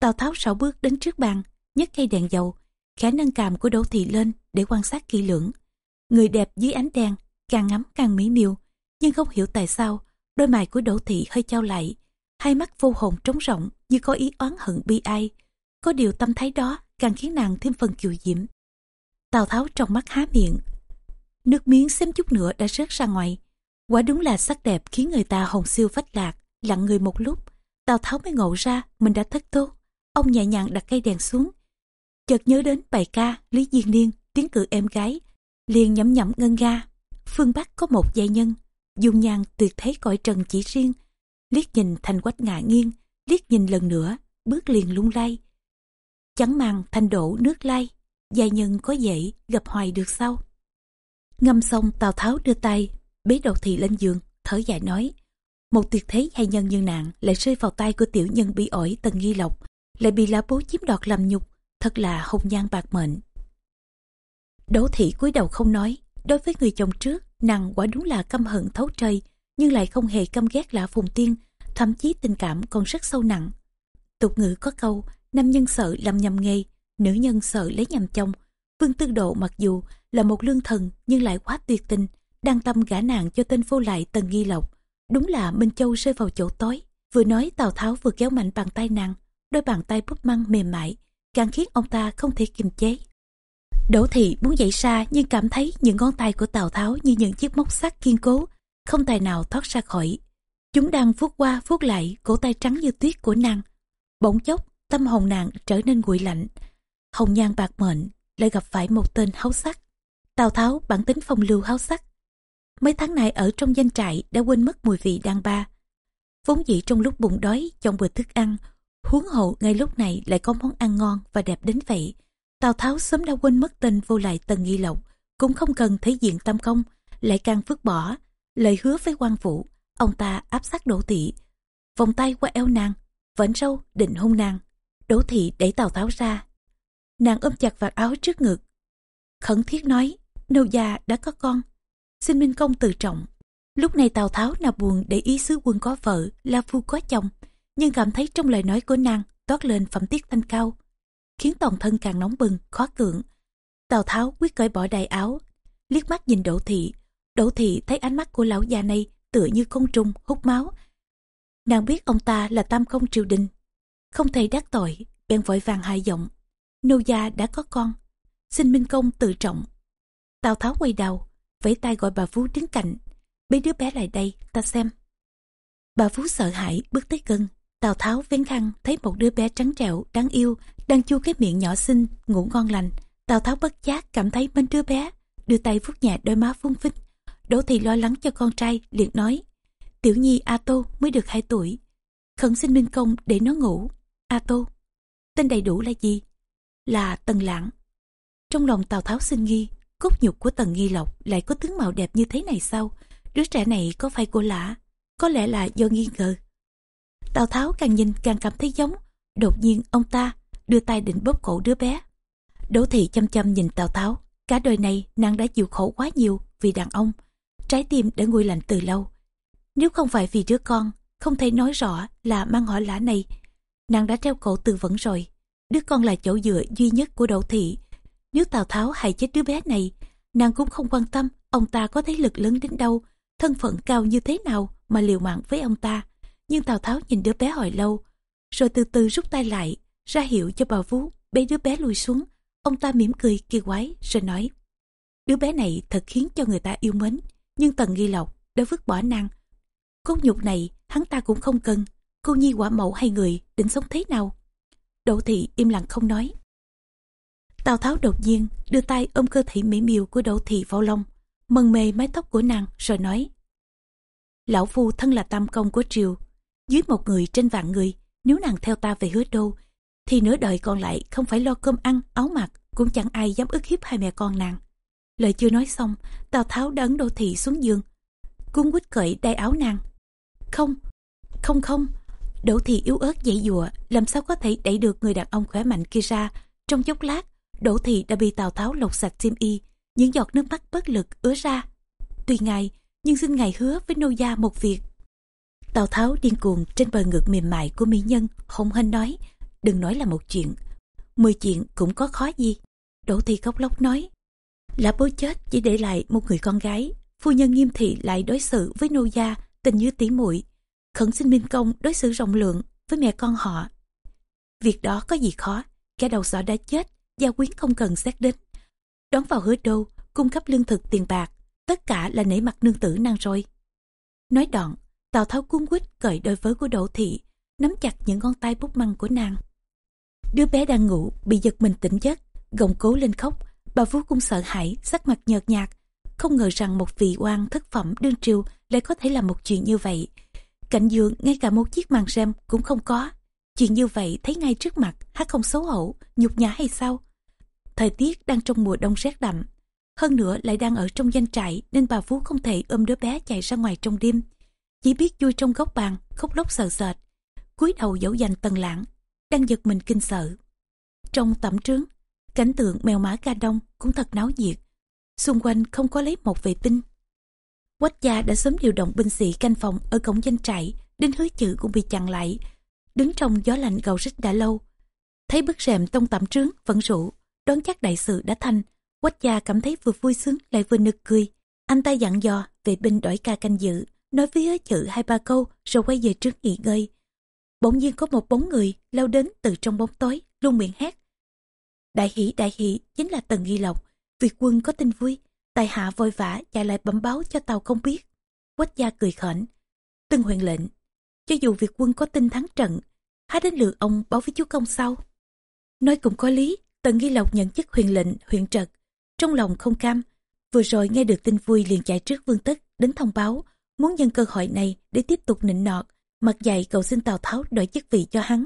Tào Tháo sáu bước đến trước bàn, nhấc cây đèn dầu, khẽ nâng càm của Đỗ Thị lên để quan sát kỹ lưỡng. Người đẹp dưới ánh đèn, càng ngắm càng mỹ miều, nhưng không hiểu tại sao, đôi mày của Đỗ Thị hơi trao lại, hai mắt vô hồn trống rỗng như có ý oán hận bi ai. Có điều tâm thái đó càng khiến nàng thêm phần kiều diễm. Tào Tháo trong mắt há miệng, nước miếng xem chút nữa đã rớt ra ngoài. Quả đúng là sắc đẹp khiến người ta hồn siêu phách lạc, lặng người một lúc. Tào Tháo mới ngộ ra mình đã thất thố. Ông nhẹ nhàng đặt cây đèn xuống, chợt nhớ đến bài ca Lý Diên Niên tiếng cử em gái. Liền nhẩm nhẩm ngân ga phương bắc có một giai nhân. Dung nhan tuyệt thế cõi trần chỉ riêng. Liếc nhìn thành quách ngạ nghiêng liếc nhìn lần nữa bước liền lung lay. Chẳng màng thành đổ nước lay gia nhân có dễ gặp hoài được sau. Ngâm xong tào tháo đưa tay bế đầu thị lên giường, thở dài nói, một tuyệt thế hay nhân như nạn lại rơi vào tay của tiểu nhân bị ổi tần nghi lộc, lại bị lão bố chiếm đoạt làm nhục, thật là hồng nhan bạc mệnh. Đỗ thị cúi đầu không nói, đối với người chồng trước, nàng quả đúng là căm hận thấu trời, nhưng lại không hề căm ghét lã phùng tiên, thậm chí tình cảm còn rất sâu nặng. Tục ngữ có câu, nam nhân sợ làm nhầm nghề, nữ nhân sợ lấy nhầm chồng. Vương tư độ mặc dù là một lương thần nhưng lại quá tuyệt tình đang tâm gả nàng cho tên vô lại tần nghi lộc. Đúng là minh châu rơi vào chỗ tối. Vừa nói tào tháo vừa kéo mạnh bàn tay nàng, đôi bàn tay búp măng mềm mại, càng khiến ông ta không thể kiềm chế. Đỗ thị muốn dậy xa nhưng cảm thấy những ngón tay của tào tháo như những chiếc móc sắt kiên cố, không tài nào thoát ra khỏi. Chúng đang vuốt qua vuốt lại, cổ tay trắng như tuyết của nàng. Bỗng chốc, tâm hồn nàng trở nên nguội lạnh. Hồng nhan bạc mệnh, lại gặp phải một tên háo sắc. Tào tháo bản tính phong lưu háo sắc mấy tháng này ở trong danh trại đã quên mất mùi vị đàn ba vốn dĩ trong lúc bụng đói trong bữa thức ăn, huống hộ ngay lúc này lại có món ăn ngon và đẹp đến vậy. Tào tháo sớm đã quên mất tên vô lại tần nghi lộc, cũng không cần thấy diện tâm công, lại càng vứt bỏ, lời hứa với quan vũ, ông ta áp sát đỗ thị. Vòng tay qua eo nàng, vẫn sâu định hung nàng. Đỗ thị đẩy tào tháo ra. Nàng ôm chặt vạt áo trước ngực. Khẩn thiết nói, nô già đã có con xin minh công tự trọng. Lúc này tào tháo nào buồn để ý sứ quân có vợ là phu có chồng, nhưng cảm thấy trong lời nói của nàng toát lên phẩm tiết thanh cao, khiến toàn thân càng nóng bừng, khó cưỡng. Tào tháo quyết cởi bỏ đại áo, liếc mắt nhìn đỗ thị. Đỗ thị thấy ánh mắt của lão già này tựa như côn trùng hút máu. Nàng biết ông ta là tam không triều đình, không thể đắc tội, bèn vội vàng hài giọng. Nô gia đã có con, xin minh công tự trọng. Tào tháo quay đầu vẫy tay gọi bà phú đứng cạnh. Bế đứa bé lại đây, ta xem. Bà phú sợ hãi, bước tới gần. Tào tháo vén khăn, thấy một đứa bé trắng trẻo, đáng yêu, đang chu cái miệng nhỏ xinh, ngủ ngon lành. Tào tháo bất giác cảm thấy bên đứa bé, đưa tay vuốt nhẹ đôi má phun phích. Đỗ thị lo lắng cho con trai, liền nói, tiểu nhi, a tô mới được 2 tuổi. Khẩn xin minh công để nó ngủ. A tô, tên đầy đủ là gì? Là tần lãng. Trong lòng tào tháo sinh nghi cốt nhục của tần nghi lộc lại có tướng mạo đẹp như thế này sao? Đứa trẻ này có phải của lạ? Có lẽ là do nghi ngờ. Tào tháo càng nhìn càng cảm thấy giống. Đột nhiên ông ta đưa tay định bóp cổ đứa bé. Đỗ thị chăm chăm nhìn tào tháo. Cả đời này nàng đã chịu khổ quá nhiều vì đàn ông. Trái tim đã nguội lạnh từ lâu. Nếu không phải vì đứa con, không thể nói rõ là mang họ lã này. Nàng đã treo cổ từ vẫn rồi. Đứa con là chỗ dựa duy nhất của đỗ thị nếu tào tháo hại chết đứa bé này, nàng cũng không quan tâm ông ta có thế lực lớn đến đâu, thân phận cao như thế nào mà liều mạng với ông ta. Nhưng tào tháo nhìn đứa bé hồi lâu, rồi từ từ rút tay lại, ra hiệu cho bà vú bế đứa bé lùi xuống. Ông ta mỉm cười, kỳ quái, rồi nói, đứa bé này thật khiến cho người ta yêu mến, nhưng tần nghi lộc đã vứt bỏ nàng. Cốt nhục này hắn ta cũng không cần, cô nhi quả mẫu hay người định sống thế nào? Đỗ thị im lặng không nói tào tháo đột nhiên đưa tay ôm cơ thể mỹ miều của đỗ thị vào lòng mần mề mái tóc của nàng rồi nói lão phu thân là tam công của triều dưới một người trên vạn người nếu nàng theo ta về hứa đô thì nửa đời còn lại không phải lo cơm ăn áo mặc cũng chẳng ai dám ức hiếp hai mẹ con nàng. Lời chưa nói xong tào tháo đã ấn thị xuống giường cuốn quýt cởi đai áo nàng. Không không không đỗ thị yếu ớt dãy dùa, làm sao có thể đẩy được người đàn ông khỏe mạnh kia ra trong chốc lát? Đỗ thị đã bị tào tháo lột sạch xiêm y, những giọt nước mắt bất lực ứa ra. Tùy ngài nhưng xin ngài hứa với nô gia một việc. Tào tháo điên cuồng trên bờ ngực mềm mại của mỹ nhân, hồng hên nói, đừng nói là một chuyện, mười chuyện cũng có khó gì. Đỗ thị khóc lóc nói, là bố chết chỉ để lại một người con gái, phu nhân nghiêm thị lại đối xử với nô gia tình như tỉ muội, khẩn xin minh công đối xử rộng lượng với mẹ con họ. Việc đó có gì khó, kẻ đầu sỏ đã chết gia quyến không cần xét đến. Đón vào hứa đô, cung cấp lương thực, tiền bạc, tất cả là nể mặt nương tử nàng rồi. Nói đoạn, tào tháo cuốn quýt cởi đôi vớ của đỗ thị, nắm chặt những ngón tay bút măng của nàng. Đứa bé đang ngủ, bị giật mình tỉnh giấc, gồng cố lên khóc. Bà vú cũng sợ hãi, sắc mặt nhợt nhạt. Không ngờ rằng một vị quan thất phẩm đương triều lại có thể làm một chuyện như vậy. Cạnh giường ngay cả một chiếc màn rem cũng không có chuyện như vậy thấy ngay trước mặt hát không xấu hổ, nhục nhã hay sao? Thời tiết đang trong mùa đông rét đậm. Hơn nữa lại đang ở trong danh trại nên bà Phú không thể ôm đứa bé chạy ra ngoài trong đêm. Chỉ biết chui trong góc bàn, khóc lóc sợ sệt. Cúi đầu dẫu dành tần lãng đang giật mình kinh sợ. Trong tẩm trướng, cảnh tượng mèo mã ca đông cũng thật náo nhiệt. Xung quanh không có lấy một vệ tinh. Quách gia đã sớm điều động binh sĩ canh phòng ở cổng danh trại, đến hứa chữ cũng bị chặn lại đứng trong gió lạnh gầu rít đã lâu. Thấy bức rèm tông tẩm trướng vẫn rủ đoán chắc đại sự đã thành quách gia cảm thấy vừa vui sướng lại vừa nực cười. Anh ta dặn dò vệ binh đổi ca canh dự, nói với hứa chữ hai ba câu rồi quay về trước nghỉ ngơi. Bỗng nhiên có một bóng người lao đến từ trong bóng tối luôn miệng hét. Đại hỷ đại hỷ chính là tần nghi lộc. Việc quân có tin vui tài hạ vội vã chạy lại bẩm báo cho tàu không biết. Quách gia cười khẩn tân huyện lệnh cho dù việc quân có tin thắng trận, há đến lượt ông báo với chú công sau. Nói cũng có lý, tần nghi lộc nhận chức huyền lệnh huyện trật. Trong lòng không cam, vừa rồi nghe được tin vui liền chạy trước vương tất đến thông báo, muốn nhân cơ hội này để tiếp tục nịnh nọt. Mặt dày cầu xin tào tháo đổi chức vị cho hắn.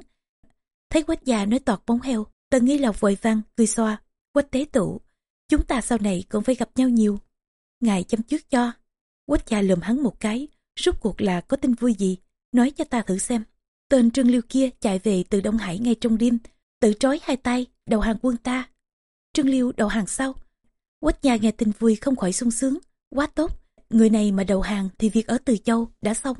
Thấy quách già nói toạc bóng heo, tần nghi lộc vội vang cười xoa, quách tế tụ, chúng ta sau này còn phải gặp nhau nhiều. Ngài chăm trước cho. Quách già lườm hắn một cái rút cuộc là có tin vui gì? Nói cho ta thử xem. Tên trương liêu kia chạy về từ đông hải ngay trong đêm, tự trói hai tay đầu hàng quân ta. Trương liêu đầu hàng sau. Quách nhà nghe tin vui không khỏi sung sướng. Quá tốt, người này mà đầu hàng thì việc ở từ châu đã xong.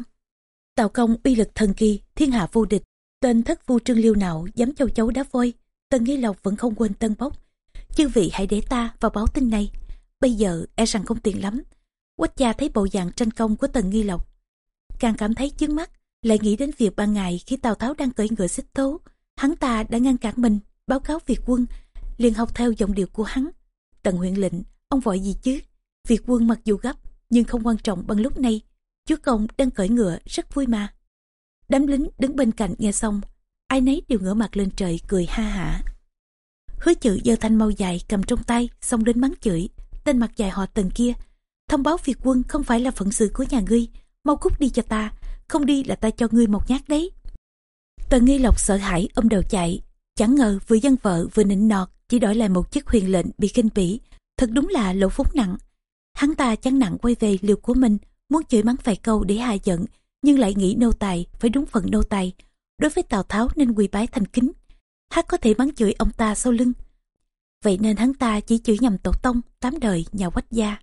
Tào công uy lực thần kỳ, thiên hạ vô địch. Tên thất vu trương liêu nào dám châu chấu đá vôi tần nghi lộc vẫn không quên tân bốc. Chư vị hãy để ta vào báo tin này. Bây giờ e rằng không tiện lắm. Quách gia thấy bộ dạng tranh công của tần nghi lộc. Càng cảm thấy chướng mắt lại nghĩ đến việc ban ngày khi tào tháo đang cưỡi ngựa xích thố hắn ta đã ngăn cản mình, báo cáo việc quân, liền học theo giọng điệu của hắn. Tần huyện lệnh, ông vội gì chứ? Việc quân mặc dù gấp, nhưng không quan trọng bằng lúc này. Chúa công đang cởi ngựa, rất vui mà. Đám lính đứng bên cạnh nghe xong, ai nấy đều ngửa mặt lên trời cười ha hả. Hứa chữ giơ thanh mau dài cầm trong tay xong đến mắng chửi. Tên mặt dài họ tần kia, thông báo việc quân không phải là phận sự của nhà ngươi, mau cút đi cho ta không đi là ta cho ngươi một nhát đấy. Tần nghi lộc sợ hãi, ôm đầu chạy. Chẳng ngờ vừa dân vợ vừa nịnh nọt, chỉ đổi lại một chiếc huyền lệnh bị kinh bỉ. Thật đúng là lỗ phúc nặng. Hắn ta chán nặng quay về liều của mình, muốn chửi mắng vài câu để hạ giận, nhưng lại nghĩ nô tài phải đúng phận nô tài. Đối với tào tháo nên quỳ bái thành kính. Hắn có thể mắng chửi ông ta sau lưng? Vậy nên hắn ta chỉ chửi nhầm tổ tông, tám đời nhà quách gia.